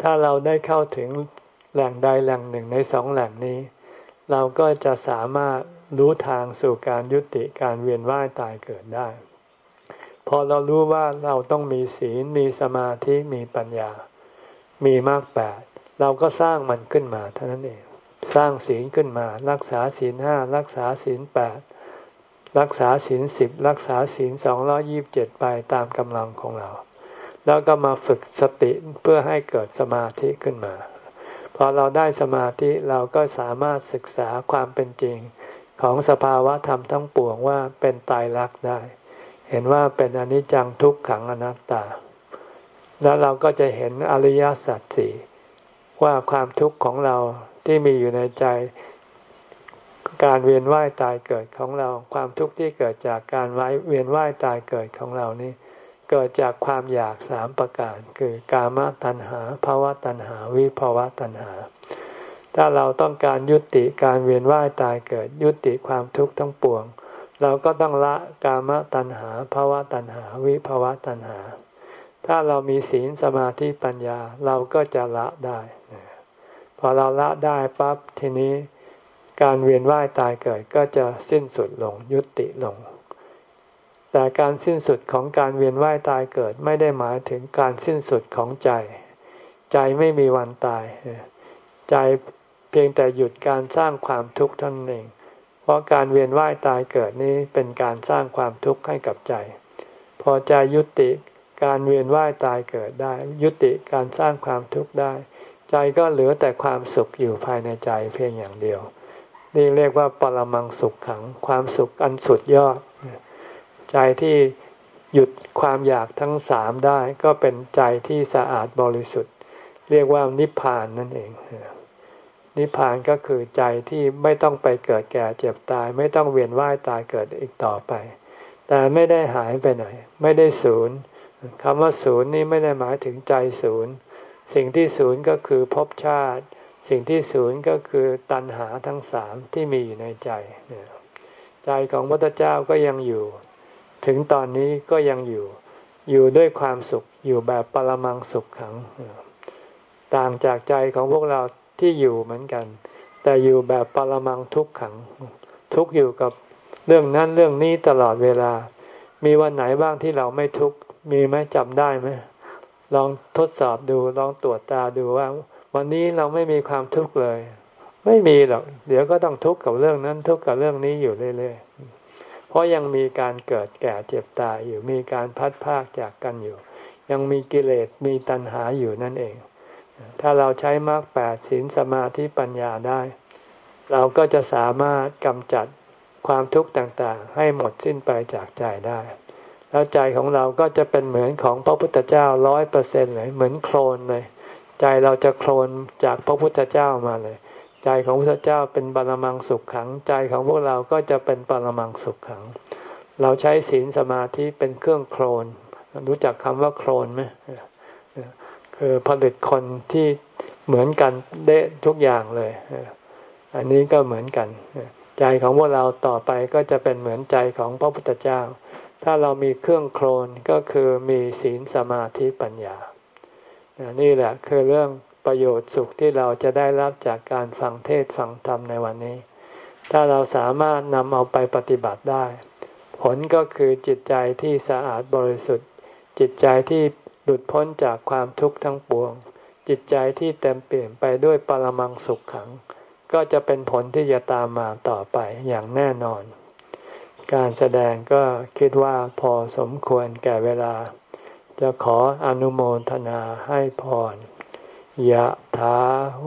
ถ้าเราได้เข้าถึงแหล่งใดแหล่งหนึ่งในสองแหล่งนี้ เราก็จะสามารถรู้ทางสู่การยุติการเวียนว่ายตายเกิดได้ พอเรารู้ว่าเราต้องมีศีลมีสมาธิมีปัญญา มีมากแปดเราก็สร้างมันขึ้นมาเท่านั้นเอง สร้างศีลขึ้นมา รักษาศีลห้ารักษาศีลแปดรักษาศีลสิบรักษาศีลสองร้อยี่บเจ็ดไปตามกำลังของเรา แล้วก็มาฝึกสติเพื่อให้เกิดสมาธิขึ้นมา พอเราได้สมาธิเราก็สามารถศึกษาความเป็นจริงของสภาวะธรรมทั้งปวงว่าเป็นตายรักได้ เห็นว่าเป็นอนิจจังทุกขังอนัตตา แล้วเราก็จะเห็นอริยสัจสี่ว่าความทุกข์ของเรา ที่มีอยู่ในใจ การเวียนว่ายตายเกิดของเรา ความทุกข์ที่เกิดจากการไว้เวียนว่ายตายเกิดของเรานี่เกิดจากความอยากสามประการ คือกามตัณหาภาวะตัณหา วิภาวะตัณหา ถ้าเราต้องการยุติการเวียนว่ายตายเกิด ยุติความทุกข์ทั้งปวง เราก็ต้องละกามตัณหาภาวะตัณหา วิภาวะตัณหา ถ้าเรามีศีลสมาธิปัญญาเราก็จะละได้ อเราละได้ปั๊บทีนี้การเวียนว่ายตายเกิดก็จะสิ้นสุดลงยุติลง แต่การสิ้นสุดของการเวียนว่ายตายเกิดไม่ได้หมายถึงการสิ้นสุดของใจ ใจไม่มีวันตาย ใจเพียงแต่หยุดการสร้างความทุกข์ท่านเอง เพราะการเวียนว่ายตายเกิดนี้เป็นการสร้างความทุกข์ให้กับใจ พอใจยุติการเวียนว่ายตายเกิดได้ ยุติการสร้างความทุกข์ได้ ใจก็เหลือแต่ความสุขอยู่ภายในใจเพียงอย่างเดียว นี่เรียกว่าปรมังสุขขัง ความสุขอันสุดยอด ใจที่หยุดความอยากทั้งสามได้ก็เป็นใจที่สะอาดบริสุทธิ์ เรียกว่านิพพานนั่นเอง นิพพานก็คือใจที่ไม่ต้องไปเกิดแก่เจ็บตาย ไม่ต้องเวียนว่ายตายเกิดอีกต่อไป แต่ไม่ได้หายไปไหน ไม่ได้ศูนย์คำว่าศูนย์นี่ไม่ได้หมายถึงใจศูนย์ สิ่งที่ศูนย์ก็คือภพชาติ สิ่งที่ศูนย์ก็คือตัณหาทั้งสามที่มีอยู่ในใจ ใจของพระเจ้าก็ยังอยู่ ถึงตอนนี้ก็ยังอยู่ อยู่ด้วยความสุข อยู่แบบปรมังสุขขัง ต่างจากใจของพวกเราที่อยู่เหมือนกัน แต่อยู่แบบปรมังทุกขัง ทุกอยู่กับเรื่องนั้นเรื่องนี้ตลอดเวลา มีวันไหนบ้างที่เราไม่ทุกมีไหมจำได้ไหม ลองทดสอบดูลองตรวจตาดูว่า วันนี้เราไม่มีความทุกข์เลย ไม่มีหรอก เดี๋ยวก็ต้องทุกข์กับเรื่องนั้น ทุกข์กับเรื่องนี้อยู่เรื่อยๆเพราะยังมีการเกิดแก่เจ็บตายอยู่มีการพัดพากจากกันอยู่ ยังมีกิเลสมีตัณหาอยู่นั่นเอง ถ้าเราใช้มรรคแปดศีลสมาธิปัญญาได้ เราก็จะสามารถกำจัดความทุกข์ต่างๆ ให้หมดสิ้นไปจากใจได้ แล้วใจของเราก็จะเป็นเหมือนของพระพุทธเจ้าร้อยเปอร์เซ็นเลยเหมือนโคลนเลย ใจเราจะโคลนจากพระพุทธเจ้ามาเลย ใจของพระพุทธเจ้าเป็นบารมังสุขขัง ใจของพวกเราก็จะเป็นปรมังสุขขัง เราใช้ศีลสมาธิเป็นเครื่องโคลน รู้จักคำว่าโคลนไหมคือผลิตคนที่เหมือนกันเด้ทุกอย่างเลย อันนี้ก็เหมือนกัน ใจของพวกเราต่อไปก็จะเป็นเหมือนใจของพระพุทธเจ้า ถ้าเรามีเครื่องโคลนก็คือมีศีลสมาธิปัญญา นี่แหละคือเรื่องประโยชน์สุขที่เราจะได้รับจากการฟังเทศฟังธรรมในวันนี้ ถ้าเราสามารถนำเอาไปปฏิบัติได้ ผลก็คือจิตใจที่สะอาดบริสุทธิ์ จิตใจที่หลุดพ้นจากความทุกข์ทั้งปวง จิตใจที่เต็มเปลี่ยนไปด้วยปรมังสุขขัง ก็จะเป็นผลที่จะตามมาต่อไปอย่างแน่นอน การแสดงก็คิดว่าพอสมควรแก่เวลา จะขออนุโมทนาให้พรยะถา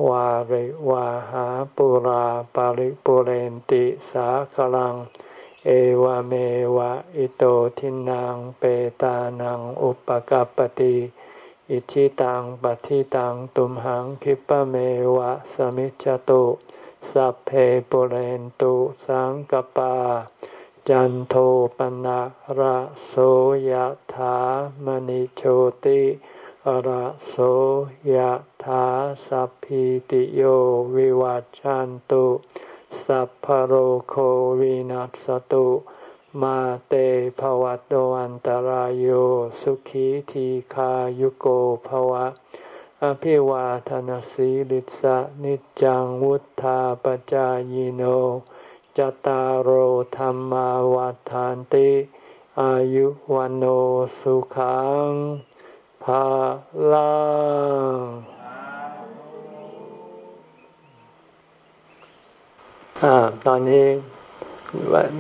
วาริวาหาปุราปาริปุเรนติสาคลัง เอวเมวะอิโตทินังเปตานังอุปกัปติอิชิตังปฏิตังตุมหังคิปะเมวะสมิจจตุสัพเพปุเรนตุสังกปา จันโทปนะระโสยธามณิโชติระโสยธาสัพพิติโยวิวัจจันตุ สัพพโรโควินัสตุ มาเตภวัตวันตารโยสุขีทีขายุโกภวะ อภิวาทนสีลิสะนิจังวุธาปจายโน จตารโหธรรมวาทานติ อายุวันโอสุขังภาลังอตอนนี้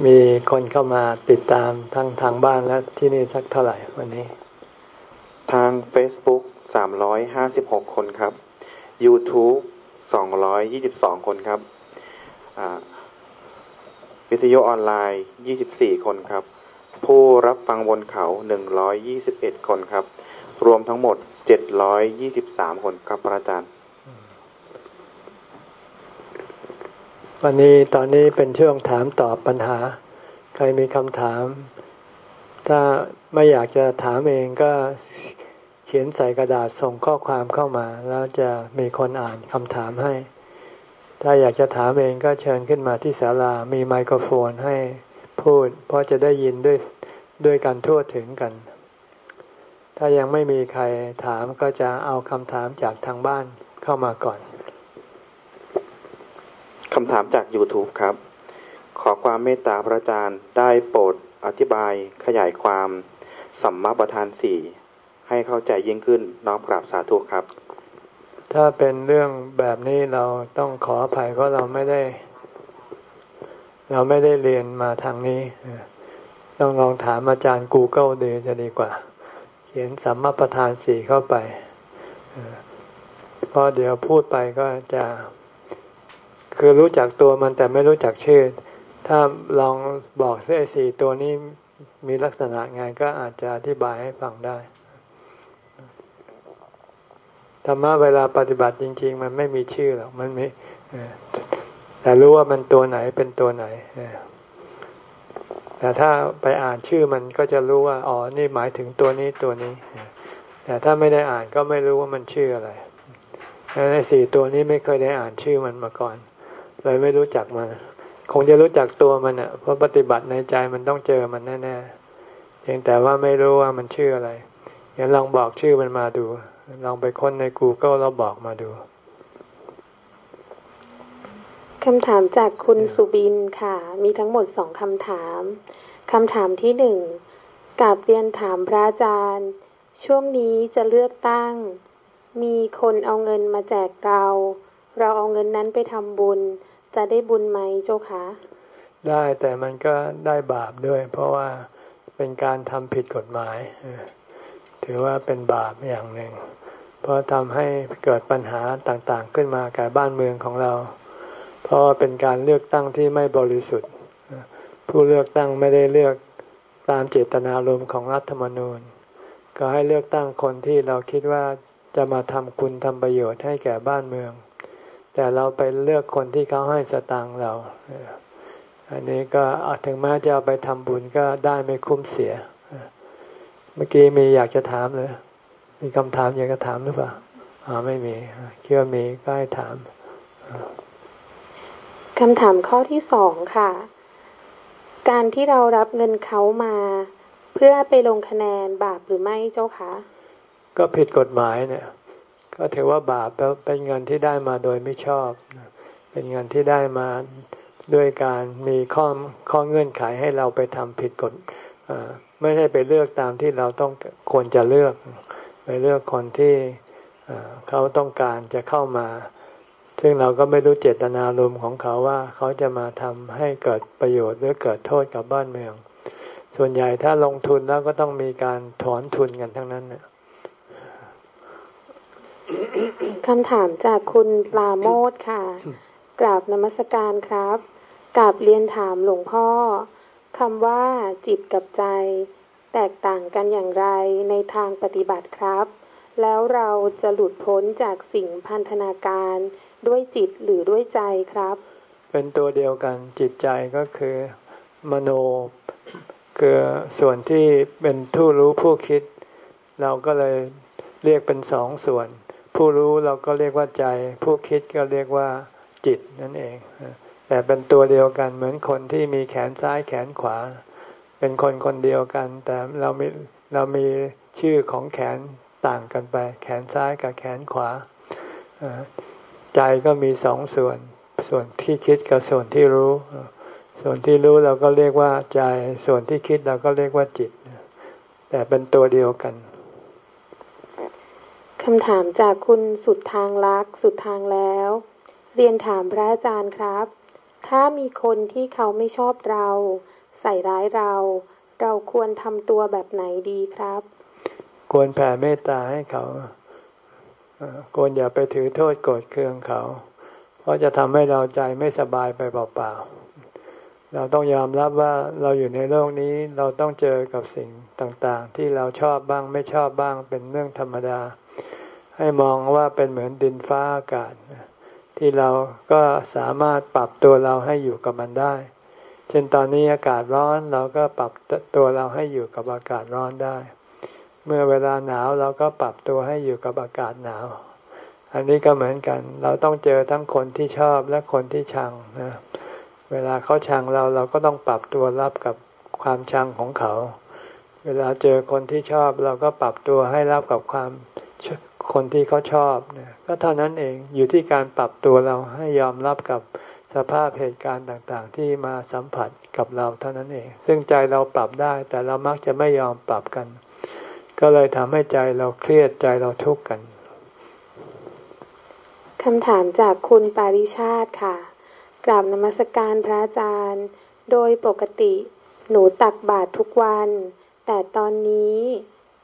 มีคนเข้ามาติดตามทั้งทางบ้านและที่นี่สักเท่าไหร่วันนี้ ทาง Facebook 356 คนครับ YouTube 222 คนครับ วิทยุออนไลน์ 24 คนครับ ผู้รับฟังบนเขา 121 คนครับ รวมทั้งหมด 723 คนครับพระอาจารย์ วันนี้ตอนนี้เป็นช่วงถามตอบปัญหา ใครมีคำถาม ถ้าไม่อยากจะถามเองก็เขียนใส่กระดาษส่งข้อความเข้ามา แล้วจะมีคนอ่านคำถามให้ ถ้าอยากจะถามเองก็เชิญขึ้นมาที่ศาลา มีไมโครโฟนให้พูด เพราะจะได้ยินด้วยด้วยกันทั่วถึงกัน ถ้ายังไม่มีใครถามก็จะเอาคำถามจากทางบ้านเข้ามาก่อนคำถามจาก YouTube ครับ ขอความเมตตาพระอาจารย์ได้โปรดอธิบายขยายความสัมมาประธานสี่ให้เข้าใจยิ่งขึ้นน้อมกราบสาธุครับ ถ้าเป็นเรื่องแบบนี้เราต้องขออภัยเพราะเราไม่ได้ เราไม่ได้เรียนมาทางนี้ ต้องลองถามอาจารย์ Google ดูจะดีกว่า เขียนสัมมาประธานสี่เข้าไปเพราะเดี๋ยวพูดไปก็จะ คือรู้จักตัวมันแต่ไม่รู้จักชื่อ ถ้าลองบอกเส้สี่ตัวนี้มีลักษณะไงก็อาจจะอธิบายให้ฟังได้ ธรรมะเวลาปฏิบัติจริง ๆ มันไม่มีชื่อหรอกมันไม่แต่รู้ว่ามันตัวไหนเป็นตัวไหนแต่ถ้าไปอ่านชื่อมันก็จะรู้ว่าอ๋อนี่หมายถึงตัวนี้ตัวนี้ แต่ถ้าไม่ได้อ่านก็ไม่รู้ว่ามันชื่ออะไรในสี่ตัวนี้ไม่เคยได้อ่านชื่อมันมาก่อนเลยไม่รู้จักมันคงจะรู้จักตัวมันอะเพราะปฏิบัติในใจมันต้องเจอมันแน่ๆเพียงแต่ว่าไม่รู้ว่ามันชื่ออะไรงั้นลองบอกชื่อมันมาดู ลองไปค้นใน Google แล้วบอกมาดูคำถามจากคุณสุบินค่ะ มีทั้งหมดสองคำถามคำถามที่หนึ่งกาบเรียนถามพระอาจารย์ ช่วงนี้จะเลือกตั้ง มีคนเอาเงินมาแจกเรา เราเอาเงินนั้นไปทำบุญ จะได้บุญไหมเจ้าคะได้แต่มันก็ได้บาปด้วย เพราะว่าเป็นการทำผิดกฎหมาย ถือว่าเป็นบาปอย่างหนึ่ง เพราะทำให้เกิดปัญหาต่างๆ ขึ้นมาแก่บ้านเมืองของเรา เพราะเป็นการเลือกตั้งที่ไม่บริสุทธิ์ ผู้เลือกตั้งไม่ได้เลือกตามเจตนารมณ์ของรัฐธรรมนูญ ก็ให้เลือกตั้งคนที่เราคิดว่าจะมาทำคุณทำประโยชน์ให้แก่บ้านเมือง แต่เราไปเลือกคนที่เขาให้สตางค์เรา อันนี้ก็ถึงแม้จะเอาไปทำบุญก็ได้ไม่คุ้มเสีย เมื่อกี้มีอยากจะถามเลย มีคำถามอยากจะถามหรือเปล่าอ๋อไม่มีคิดว่ามีก็ให้ถามคำถามข้อที่สองค่ะ การที่เรารับเงินเขามาเพื่อไปลงคะแนนบาปหรือไม่เจ้าคะ ก็ผิดกฎหมายเนี่ย ก็ถือว่าบาปแล้วเป็นเงินที่ได้มาโดยไม่ชอบ เป็นเงินที่ได้มาด้วยการมีข้อข้อเงื่อนไขให้เราไปทำผิดกฎไม่ได้ไปเลือกตามที่เราต้องควรจะเลือก ไปเลือกคนที่เขาต้องการจะเข้ามา ซึ่งเราก็ไม่รู้เจตนารมณ์ของเขาว่าเขาจะมาทำให้เกิดประโยชน์หรือเกิดโทษกับบ้านเมือง ส่วนใหญ่ถ้าลงทุนแล้วก็ต้องมีการถอนทุนกันทั้งนั้นเนี่ยคำถามจากคุณปลาโมดค่ะ กราบนมัสการครับ กราบเรียนถามหลวงพ่อคำว่าจิตกับใจ แตกต่างกันอย่างไรในทางปฏิบัติครับ แล้วเราจะหลุดพ้นจากสิ่งพันธนาการด้วยจิตหรือด้วยใจครับ เป็นตัวเดียวกันจิตใจก็คือ มโน คือส่วนที่เป็นผู้รู้ผู้คิด เราก็เลยเรียกเป็นสองส่วน ผู้รู้เราก็เรียกว่าใจ ผู้คิดก็เรียกว่าจิตนั่นเอง แต่เป็นตัวเดียวกันเหมือนคนที่มีแขนซ้ายแขนขวา เป็นคนคนเดียวกัน แต่เรามีเรามีชื่อของแขนต่างกันไป แขนซ้ายกับแขนขวาใจก็มีสองส่วน ส่วนที่คิดกับส่วนที่รู้ ส่วนที่รู้เราก็เรียกว่าใจ ส่วนที่คิดเราก็เรียกว่าจิต แต่เป็นตัวเดียวกันคำถามจากคุณสุดทางรักสุดทางแล้ว เรียนถามพระอาจารย์ครับ ถ้ามีคนที่เขาไม่ชอบเรา ส่ร้ายเรา เราควรทำตัวแบบไหนดีครับ ควรแผ่เมตตาให้เขาควรอย่าไปถือโทษโกรธเคืองเขา เพราะจะทำให้เราใจไม่สบายไปเปล่าๆ เราต้องยอมรับว่าเราอยู่ในโลกนี้เราต้องเจอกับสิ่งต่างๆ ที่เราชอบบ้างไม่ชอบบ้างเป็นเรื่องธรรมดา ให้มองว่าเป็นเหมือนดินฟ้าอากาศ ที่เราก็สามารถปรับตัวเราให้อยู่กับมันได้ เช่นตอนนี้อากาศร้อนเราก็ปรับตัวเราให้อยู่กับอากาศร้อนได้ เมื่อเวลาหนาวเราก็ปรับตัวให้อยู่กับอากาศหนาว อันนี้ก็เหมือนกัน เราต้องเจอทั้งคนที่ชอบและคนที่ชังนะเวลาเขาชังเราเราก็ต้องปรับตัวรับกับความชังของเขา เวลาเจอคนที่ชอบเราก็ปรับตัวให้รับกับความคนที่เขาชอบนะก็เท่านั้นเองอยู่ที่การปรับตัวเราให้ยอมรับกับ สภาพเหตุการณ์ต่างๆ ที่มาสัมผัสกับเราเท่านั้นเอง ซึ่งใจเราปรับได้ แต่เรามักจะไม่ยอมปรับกัน ก็เลยทำให้ใจเราเครียดใจเราทุกข์กันคำถามจากคุณปาริชาติค่ะ กราบนมัสการพระอาจารย์ โดยปกติหนูตักบาตรทุกวัน แต่ตอนนี้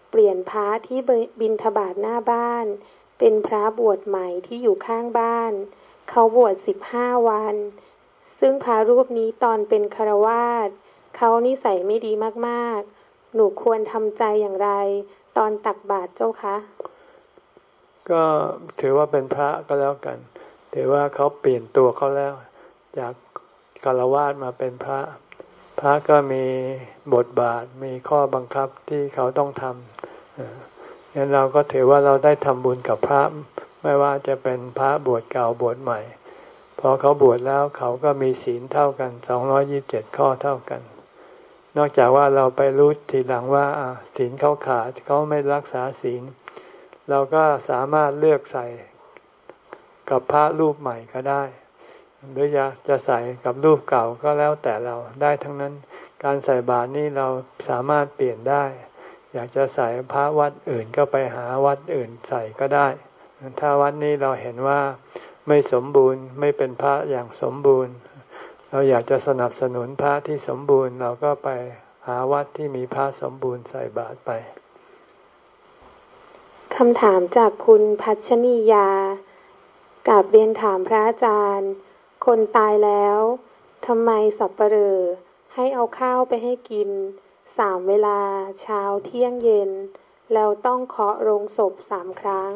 เปลี่ยนพระที่บินทบาทหน้าบ้าน เป็นพระบวชใหม่ที่อยู่ข้างบ้าน เขาบวชสิบห้าวัน ซึ่งพระรูปนี้ตอนเป็นคารวาสเขานิสัยไม่ดีมากๆ หนูควรทำใจอย่างไร ตอนตักบาตรเจ้าคะ ก็ถือว่าเป็นพระก็แล้วกัน ถือว่าเขาเปลี่ยนตัวเขาแล้ว จากกาลวาสมาเป็นพระ พระก็มีบทบาทมีข้อบังคับที่เขาต้องทำงั้นเราก็ถือว่าเราได้ทำบุญกับพระ ไม่ว่าจะเป็นพระบวชเก่าบวชใหม่ พอเขาบวชแล้วเขาก็มีศีลเท่ากันสองร้อยิบเจ็ดข้อเท่ากัน นอกจากว่าเราไปรู้ทีหลังว่าศีลเขาขาดเขาไม่รักษาศีล เราก็สามารถเลือกใส่กับพระรูปใหม่ก็ได้ หรืออยากจะใส่กับรูปเก่าก็แล้วแต่เราได้ทั้งนั้น การใส่บาตรนี่เราสามารถเปลี่ยนได้ อยากจะใส่พระวัดอื่นก็ไปหาวัดอื่นใส่ก็ได้ ถ้าวัดนี้เราเห็นว่าไม่สมบูรณ์ไม่เป็นพระอย่างสมบูรณ์ เราอยากจะสนับสนุนพระที่สมบูรณ์ เราก็ไปหาวัดที่มีพระสมบูรณ์ใส่บาตรไปคำถามจากคุณพัชนียากับเรียนถามพระอาจารย์ คนตายแล้วทำไมสับปเหรอให้เอาข้าวไปให้กินสามเวลาเช้าเที่ยงเย็น แล้วต้องเคาะโรงศพสามครั้ง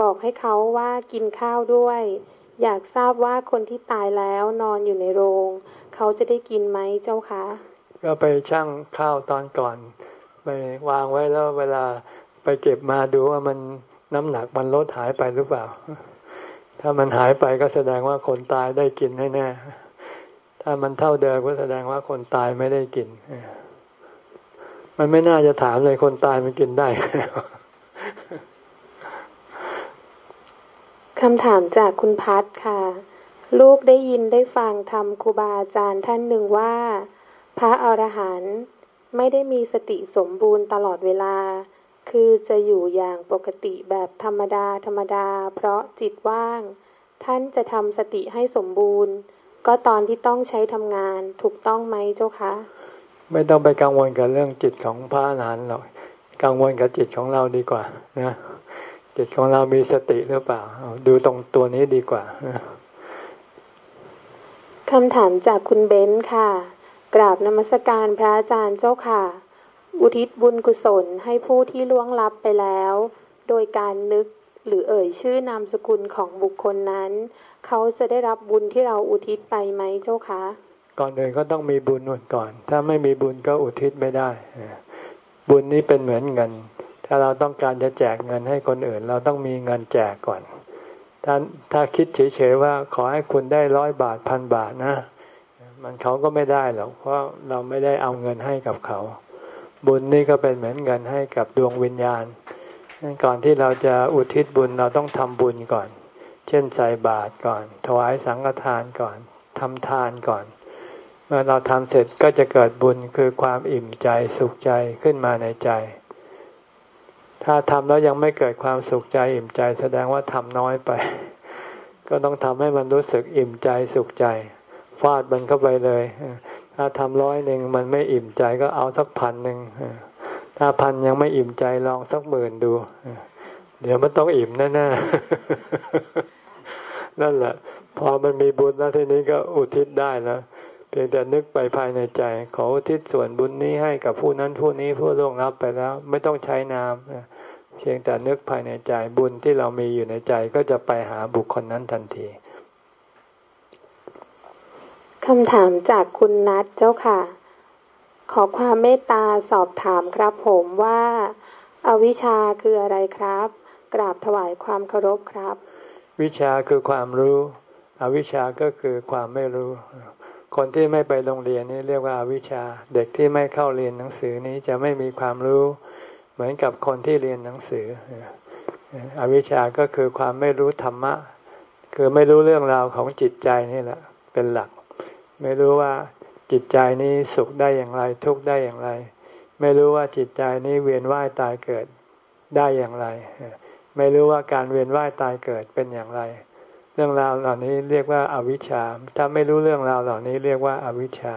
บอกให้เขาว่ากินข้าวด้วย อยากทราบว่าคนที่ตายแล้วนอนอยู่ในโรง เขาจะได้กินไหมเจ้าคะ ก็ไปช่างข้าวตอนก่อน ไปวางไว้แล้วเวลาไปเก็บมาดูว่ามันน้ำหนักมันลดหายไปหรือเปล่า ถ้ามันหายไปก็แสดงว่าคนตายได้กินแน่ๆถ้ามันเท่าเดิมก็แสดงว่าคนตายไม่ได้กิน มันไม่น่าจะถามเลยคนตายมันกินได้ คำถามจากคุณพัทค่ะ ลูกได้ยินได้ฟังธรรมครูบาอาจารย์ท่านหนึ่งว่า พระอรหันต์ไม่ได้มีสติสมบูรณ์ตลอดเวลา คือจะอยู่อย่างปกติแบบธรรมดาธรรมดา เพราะจิตว่าง ท่านจะทำสติให้สมบูรณ์ ก็ตอนที่ต้องใช้ทำงานถูกต้องไหมเจ้าคะ ไม่ต้องไปกังวลกับเรื่องจิตของพระอรหันต์หรอกกังวลกับจิตของเราดีกว่านะ จิตของเรามีสติหรือเปล่า ดูตรงตัวนี้ดีกว่าคำถามจากคุณเบนค่ะ กราบนมัสการพระอาจารย์เจ้าค่ะ อุทิศบุญกุศลให้ผู้ที่ล่วงลับไปแล้ว โดยการนึกหรือเอ่ยชื่อนามสกุลของบุคคลนั้น เขาจะได้รับบุญที่เราอุทิศไปไหมเจ้าคะ ก่อนอื่นก็ต้องมีบุญนก่อน ถ้าไม่มีบุญก็อุทิศไม่ได้ บุญนี้เป็นเหมือนเงิน ถ้าเราต้องการจะแจกเงินให้คนอื่น เราต้องมีเงินแจกก่อน ถ้าถ้าคิดเฉยๆว่าขอให้คุณได้ร้อยบาทพันบาทนะ มันเขาก็ไม่ได้หรอกเพราะเราไม่ได้เอาเงินให้กับเขา บุญนี่ก็เป็นเหมือนเงินให้กับดวงวิญญาณก่อนที่เราจะอุทิศบุญเราต้องทำบุญก่อน เช่นใส่บาตรก่อน ถวายสังฆทานก่อนทำทานก่อน เมื่อเราทำเสร็จก็จะเกิดบุญคือความอิ่มใจสุขใจขึ้นมาในใจ ถ้าทำแล้วยังไม่เกิดความสุขใจอิ่มใจ แสดงว่าทำน้อยไป ก็ต้องทำให้มันรู้สึกอิ่มใจสุขใจ ฟาดมันเข้าไปเลย ถ้าทำร้อยหนึ่งมันไม่อิ่มใจก็เอาสักพันหนึ่งถ้าพันยังไม่อิ่มใจลองสักหมื่นดู เดี๋ยวมันต้องอิ่มแน่ๆนั่นแหละ พอมันมีบุญแล้วทีนี้ก็อุทิศได้แล้วเพียงแต่นึกไปภายในใจ ขออุทิศส่วนบุญนี้ให้กับผู้นั้นผู้นี้ผู้ล่วงลับไปแล้ว ไม่ต้องใช้นาม เพียงแต่นึกภายในใจบุญที่เรามีอยู่ในใจก็จะไปหาบุคคลนั้นทันทีคำถามจากคุณนัทเจ้าค่ะ ขอความเมตตาสอบถามครับผมว่าอาวิชาคืออะไรครับ กราบถวายความเคารพครับ วิชาคือความรู้ อวิชาก็คือความไม่รู้ คนที่ไม่ไปโรงเรียนนี่เรียกว่าอาวิชาเด็กที่ไม่เข้าเรียนหนังสือนี้จะไม่มีความรู้ เหมือนกับคนที่เรียนหนังสือ อวิชชาก็คือความไม่รู้ธรรมะ คือไม่รู้เรื่องราวของจิตใจนี่แหละ เป็นหลัก ไม่รู้ว่าจิตใจนี้สุขได้อย่างไร ทุกข์ได้อย่างไร ไม่รู้ว่าจิตใจนี้เวียนว่ายตายเกิดได้อย่างไร ไม่รู้ว่าการเวียนว่ายตายเกิดเป็นอย่างไร เรื่องราวเหล่านี้เรียกว่าอาวิชชา ถ้าไม่รู้เรื่องราวเหล่านี้เรียกว่าอาวิชชา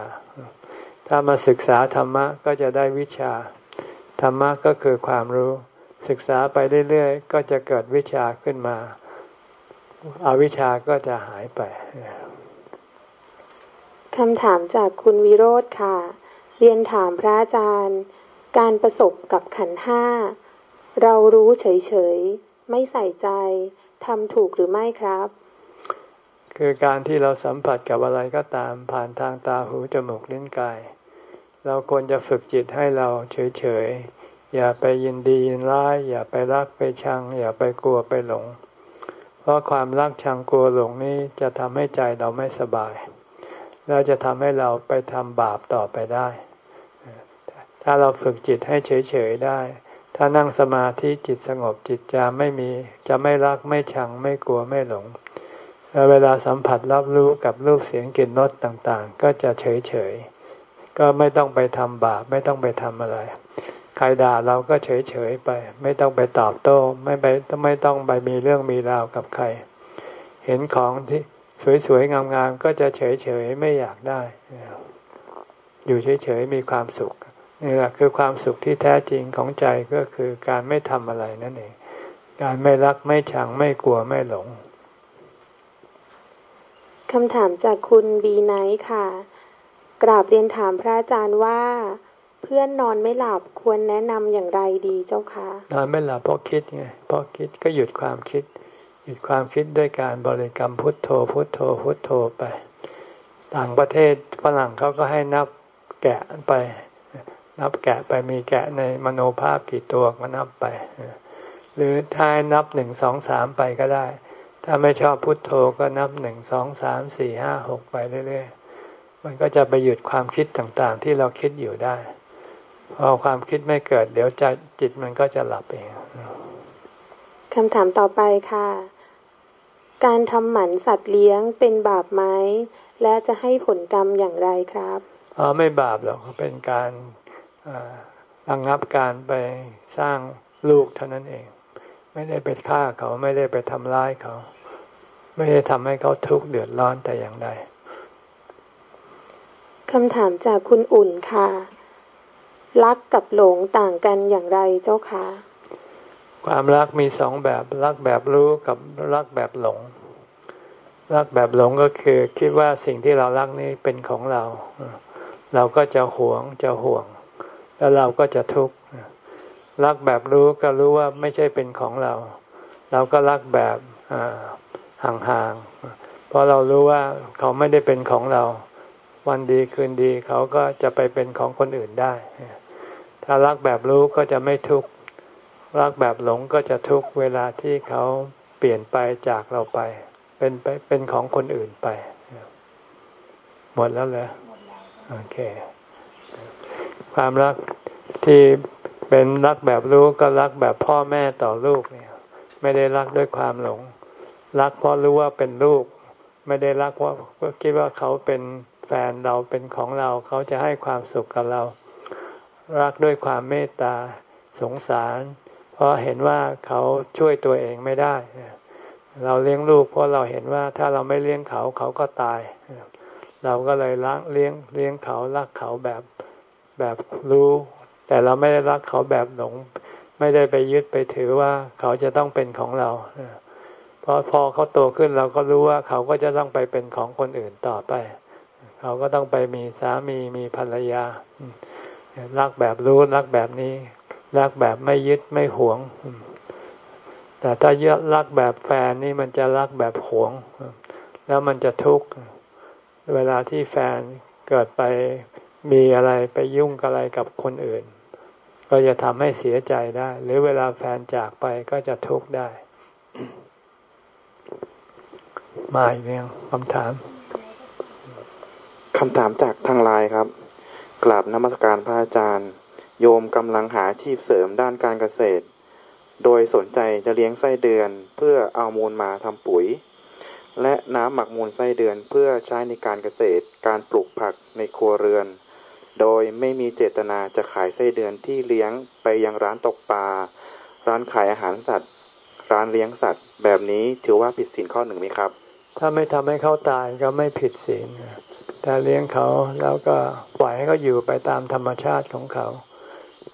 ถ้ามาศึกษาธรรมะก็จะได้วิชา ธรรมะก็คือความรู้ ศึกษาไปเรื่อยๆ ก็จะเกิดวิชาขึ้นมาอาวิชาก็จะหายไปคำถามจากคุณวิโรธค่ะ เรียนถามพระอาจารย์ การประสบกับขันห้า เรารู้เฉยๆ ไม่ใส่ใจทำถูกหรือไม่ครับ คือการที่เราสัมผัสกับอะไรก็ตามผ่านทางตาหูจมูกลิ้นกาย เราควรจะฝึกจิตให้เราเฉยๆ อย่าไปยินดียินร้าย อย่าไปรักไปชัง อย่าไปกลัวไปหลง เพราะความรักชังกลัวหลงนี้จะทำให้ใจเราไม่สบาย แล้วจะทำให้เราไปทำบาปต่อไปได้ ถ้าเราฝึกจิตให้เฉยๆได้ ถ้านั่งสมาธิจิตสงบจิตจะไม่มี จะไม่รักไม่ชังไม่กลัวไม่หลงแล้วเวลาสัมผัสรับรู้กับรูปเสียงกลิ่นรสต่างๆ ก็จะเฉยๆ ก็ไม่ต้องไปทำบาปไม่ต้องไปทำอะไร ใครด่าเราก็เฉยๆไป ไม่ต้องไปตอบโต้ ไม่ไปไม่ต้องไปมีเรื่องมีราวกับใคร เห็นของที่สวยๆงามๆก็จะเฉยๆไม่อยากได้ อยู่เฉยๆมีความสุขนี่แหละคือความสุขที่แท้จริงของใจก็คือการไม่ทำอะไรนั่นเอง การไม่รักไม่ชังไม่กลัวไม่หลงคำถามจากคุณบีไนท์ค่ะ กราบเรียนถามพระอาจารย์ว่า เพื่อนนอนไม่หลับควรแนะนำอย่างไรดีเจ้าคะนอนไม่หลับเพราะคิดไงเพราะคิดก็หยุดความคิด หยุดความคิดด้วยการบริกรรมพุทโธ พุทโธ พุทโธไป ต่างประเทศฝรั่งเขาก็ให้นับแกะไปนับแกะไปมีแกะในมโนภาพกี่ตัวก็นับไป หรือถ้านับหนึ่งสองสามไปก็ได้ ถ้าไม่ชอบพุทโธก็นับหนึ่งสองสามสี่ห้าหกไปเรื่อยๆ มันก็จะไปหยุดความคิดต่างๆ ที่เราคิดอยู่ได้ พอความคิดไม่เกิด เดี๋ยวใจจิตมันก็จะหลับเองคำถามต่อไปค่ะ การทำหมันสัตว์เลี้ยงเป็นบาปไหม และจะให้ผลกรรมอย่างไรครับอ๋อไม่บาปหรอกเป็นการระงงับการไปสร้างลูกเท่านั้นเอง ไม่ได้ไปฆ่าเขาไม่ได้ไปทำร้ายเขา ไม่ได้ทำให้เขาทุกข์เดือดร้อนแต่อย่างใด คำถามจากคุณอุ่นค่ะ รักกับหลงต่างกันอย่างไรเจ้าคะ ความรักมีสองแบบ รักแบบรู้กับรักแบบหลง รักแบบหลงก็คือ คิดว่าสิ่งที่เรารักนี้เป็นของเรา เราก็จะหวงจะห่วง แล้วเราก็จะทุกข์ รักแบบรู้ก็รู้ว่าไม่ใช่เป็นของเรา เราก็รักแบบห่างๆ เพราะเรารู้ว่าเขาไม่ได้เป็นของเรา วันดีคืนดีเขาก็จะไปเป็นของคนอื่นได้ ถ้ารักแบบรู้ก็จะไม่ทุกข์ รักแบบหลงก็จะทุกข์เวลาที่เขาเปลี่ยนไปจากเราไป เป็นไปเป็นของคนอื่นไป หมดแล้วเหรอโอเค ความรักที่เป็นรักแบบรู้ก็รักแบบพ่อแม่ต่อลูกเนี่ย ไม่ได้รักด้วยความหลง รักเพราะรู้ว่าเป็นลูก ไม่ได้รักเพราะคิดว่าเขาเป็น นเราเป็นของเราเขาจะให้ความสุขกับเรา รักด้วยความเมตตาสงสาร เพราะเห็นว่าเขาช่วยตัวเองไม่ได้ เราเลี้ยงลูกเพราะเราเห็นว่าถ้าเราไม่เลี้ยงเขาเขาก็ตาย เราก็เลยรักเลี้ยงเลี้ยงเขารักเขาแบบแบบรู้ แต่เราไม่ได้รักเขาแบบหลง ไม่ได้ไปยึดไปถือว่าเขาจะต้องเป็นของเราเพราะพอเขาโตขึ้นเราก็รู้ว่าเขาก็จะต้องไปเป็นของคนอื่นต่อไป เขาก็ต้องไปมีสามีมีภรรยา รักแบบรู้รักแบบนี้ รักแบบไม่ยึดไม่หวง แต่ถ้าเยอะรักแบบแฟนนี่มันจะรักแบบหวง แล้วมันจะทุกข์เวลาที่แฟนเกิดไปมีอะไรไปยุ่งอะไรกับคนอื่น ก็จะทำให้เสียใจได้ หรือเวลาแฟนจากไปก็จะทุกข์ได้ มาอีกแล้วคำถาม คำถามจากทางไลน์ครับ กราบนมัสการพระอาจารย์ โยมกำลังหาอาชีพเสริมด้านการเกษตร โดยสนใจจะเลี้ยงไส้เดือนเพื่อเอามูลมาทำปุ๋ย และน้ำหมักมูลไส้เดือนเพื่อใช้ในการเกษตร การปลูกผักในครัวเรือน โดยไม่มีเจตนาจะขายไส้เดือนที่เลี้ยงไปยังร้านตกปลา ร้านขายอาหารสัตว์ ร้านเลี้ยงสัตว์ แบบนี้ถือว่าผิดศีลข้อหนึ่งไหมครับ ถ้าไม่ทำให้เขาตายก็ไม่ผิดศีล แต่เลี้ยงเขาแล้วก็ปล่อยให้เขาอยู่ไปตามธรรมชาติของเขา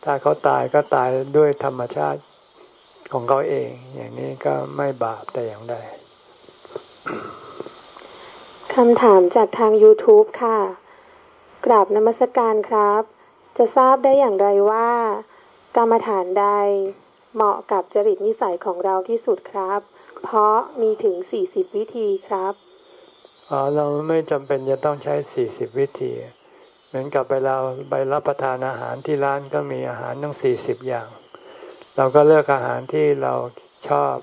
ถ้าเขาตายก็ตายด้วยธรรมชาติของเขาเอง อย่างนี้ก็ไม่บาปแต่อย่างใดคำถามจากทาง YouTube ค่ะ กราบนมัสการครับ จะทราบได้อย่างไรว่า กรรมฐานใดเหมาะกับจริตนิสัยของเราที่สุดครับ เพราะมีถึงสี่สิบวิธีครับ เราไม่จำเป็นจะต้องใช้สี่สิบวิธี เหมือนกับไปเราไปรับประทานอาหารที่ร้านก็มีอาหารตั้งสี่สิบอย่าง เราก็เลือกอาหารที่เราชอบ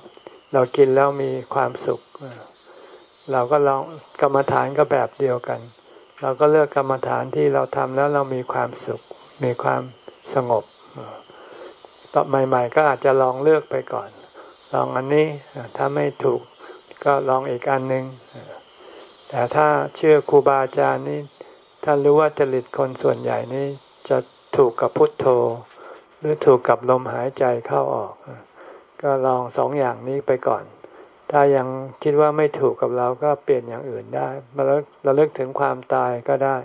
เรากินแล้วมีความสุข เราก็ลองกรรมฐานก็แบบเดียวกัน เราก็เลือกกรรมฐานที่เราทำแล้วเรามีความสุข มีความสงบต่อใหม่ ๆ ก็อาจจะลองเลือกไปก่อน ลองอันนี้ถ้าไม่ถูกก็ลองอีกอันหนึ่ง แต่ถ้าเชื่อครูบาอาจารย์นี่ท่านรู้ว่าจริตคนส่วนใหญ่นี่จะถูกกับพุทโธ หรือถูกกับลมหายใจเข้าออก ก็ลองสองอย่างนี้ไปก่อน ถ้ายังคิดว่าไม่ถูกกับเราก็เปลี่ยนอย่างอื่นได้มาแล้วเราเลิกถึงความตายก็ได้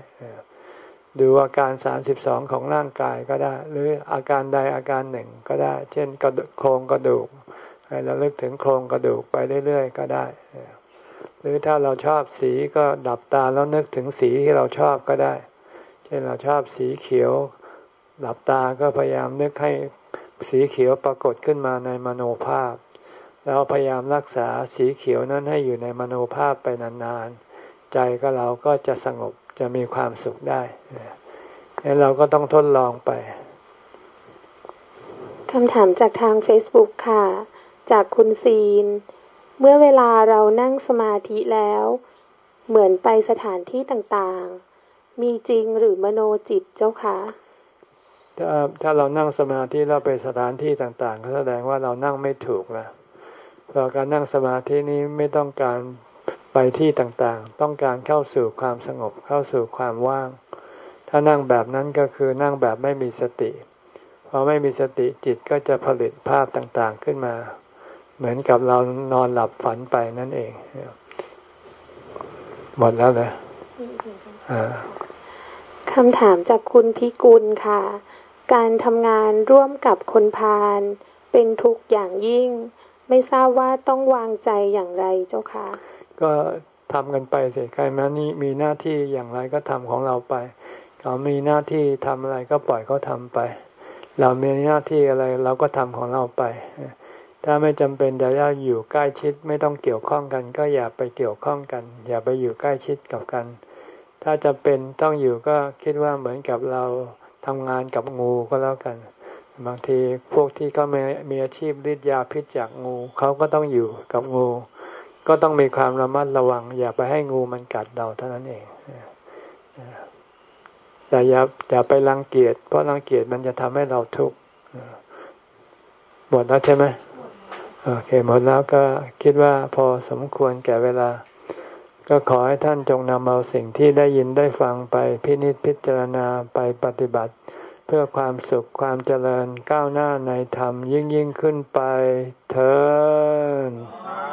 ดูอาการสามสิบสองของร่างกายก็ได้ หรืออาการใดอาการหนึ่งก็ได้ เช่นกระโครงกระดูกให้เราเลิกถึงโครงกระดูกไปเรื่อยๆก็ได้ หรือถ้าเราชอบสีก็ดับตาแล้วนึกถึงสีที่เราชอบก็ได้ เช่นเราชอบสีเขียว หลับตาก็พยายามนึกให้สีเขียวปรากฏขึ้นมาในมโนภาพ แล้วพยายามรักษาสีเขียวนั้นให้อยู่ในมโนภาพไปนานๆ ใจก็เราก็จะสงบจะมีความสุขได้งั้นเราก็ต้องทดลองไปคำถามจากทาง Facebook ค่ะ จากคุณซีน เมื่อเวลาเรานั่งสมาธิแล้ว เหมือนไปสถานที่ต่างๆ มีจริงหรือมโนจิตเจ้าคะถ้าถ้าเรานั่งสมาธิเราไปสถานที่ต่างๆ ก็แสดงว่าเรานั่งไม่ถูกแล้วเพราะการนั่งสมาธินี้ไม่ต้องการไปที่ต่างๆ ต้องการเข้าสู่ความสงบเข้าสู่ความว่าง ถ้านั่งแบบนั้นก็คือนั่งแบบไม่มีสติพอไม่มีสติจิตก็จะผลิตภาพต่างๆขึ้นมา เหมือนกับเรานอนหลับฝันไปนั่นเอง หมดแล้วนะคำถามจากคุณพิกุลค่ะ การทำงานร่วมกับคนพาลเป็นทุกอย่างยิ่ง ไม่ทราบว่าต้องวางใจอย่างไรเจ้าคะก็ทำกันไปสิใครมานี่มีหน้าที่อย่างไรก็ทำของเราไป เขามีหน้าที่ทำอะไรก็ปล่อยเขาทำไป เรามีหน้าที่อะไรเราก็ทำของเราไป ถ้าไม่จำเป็นจะต้องอยู่ใกล้ชิดไม่ต้องเกี่ยวข้องกัน ก็อย่าไปเกี่ยวข้องกัน อย่าไปอยู่ใกล้ชิดกับกัน ถ้าจะเป็นต้องอยู่ก็คิดว่าเหมือนกับเราทำงานกับงูก็แล้วกัน บางทีพวกที่เขามีมีอาชีพฤทธิ์ยาพิษจากงูเขาก็ต้องอยู่กับงู ก็ต้องมีความระมัดระวัง อย่าไปให้งูมันกัดเราเท่านั้นเองแต่อย่าอย่าไปรังเกียจเพราะรังเกียจมันจะทำให้เราทุกข์หมดแล้วใช่ไหม โอเคหมดแล้วก็คิดว่าพอสมควรแก่เวลา ก็ขอให้ท่านจงนำเอาสิ่งที่ได้ยินได้ฟังไปพินิจพิจารณาไปปฏิบัติ เพื่อความสุขความเจริญก้าวหน้าในธรรมยิ่งยิ่งขึ้นไปเถิด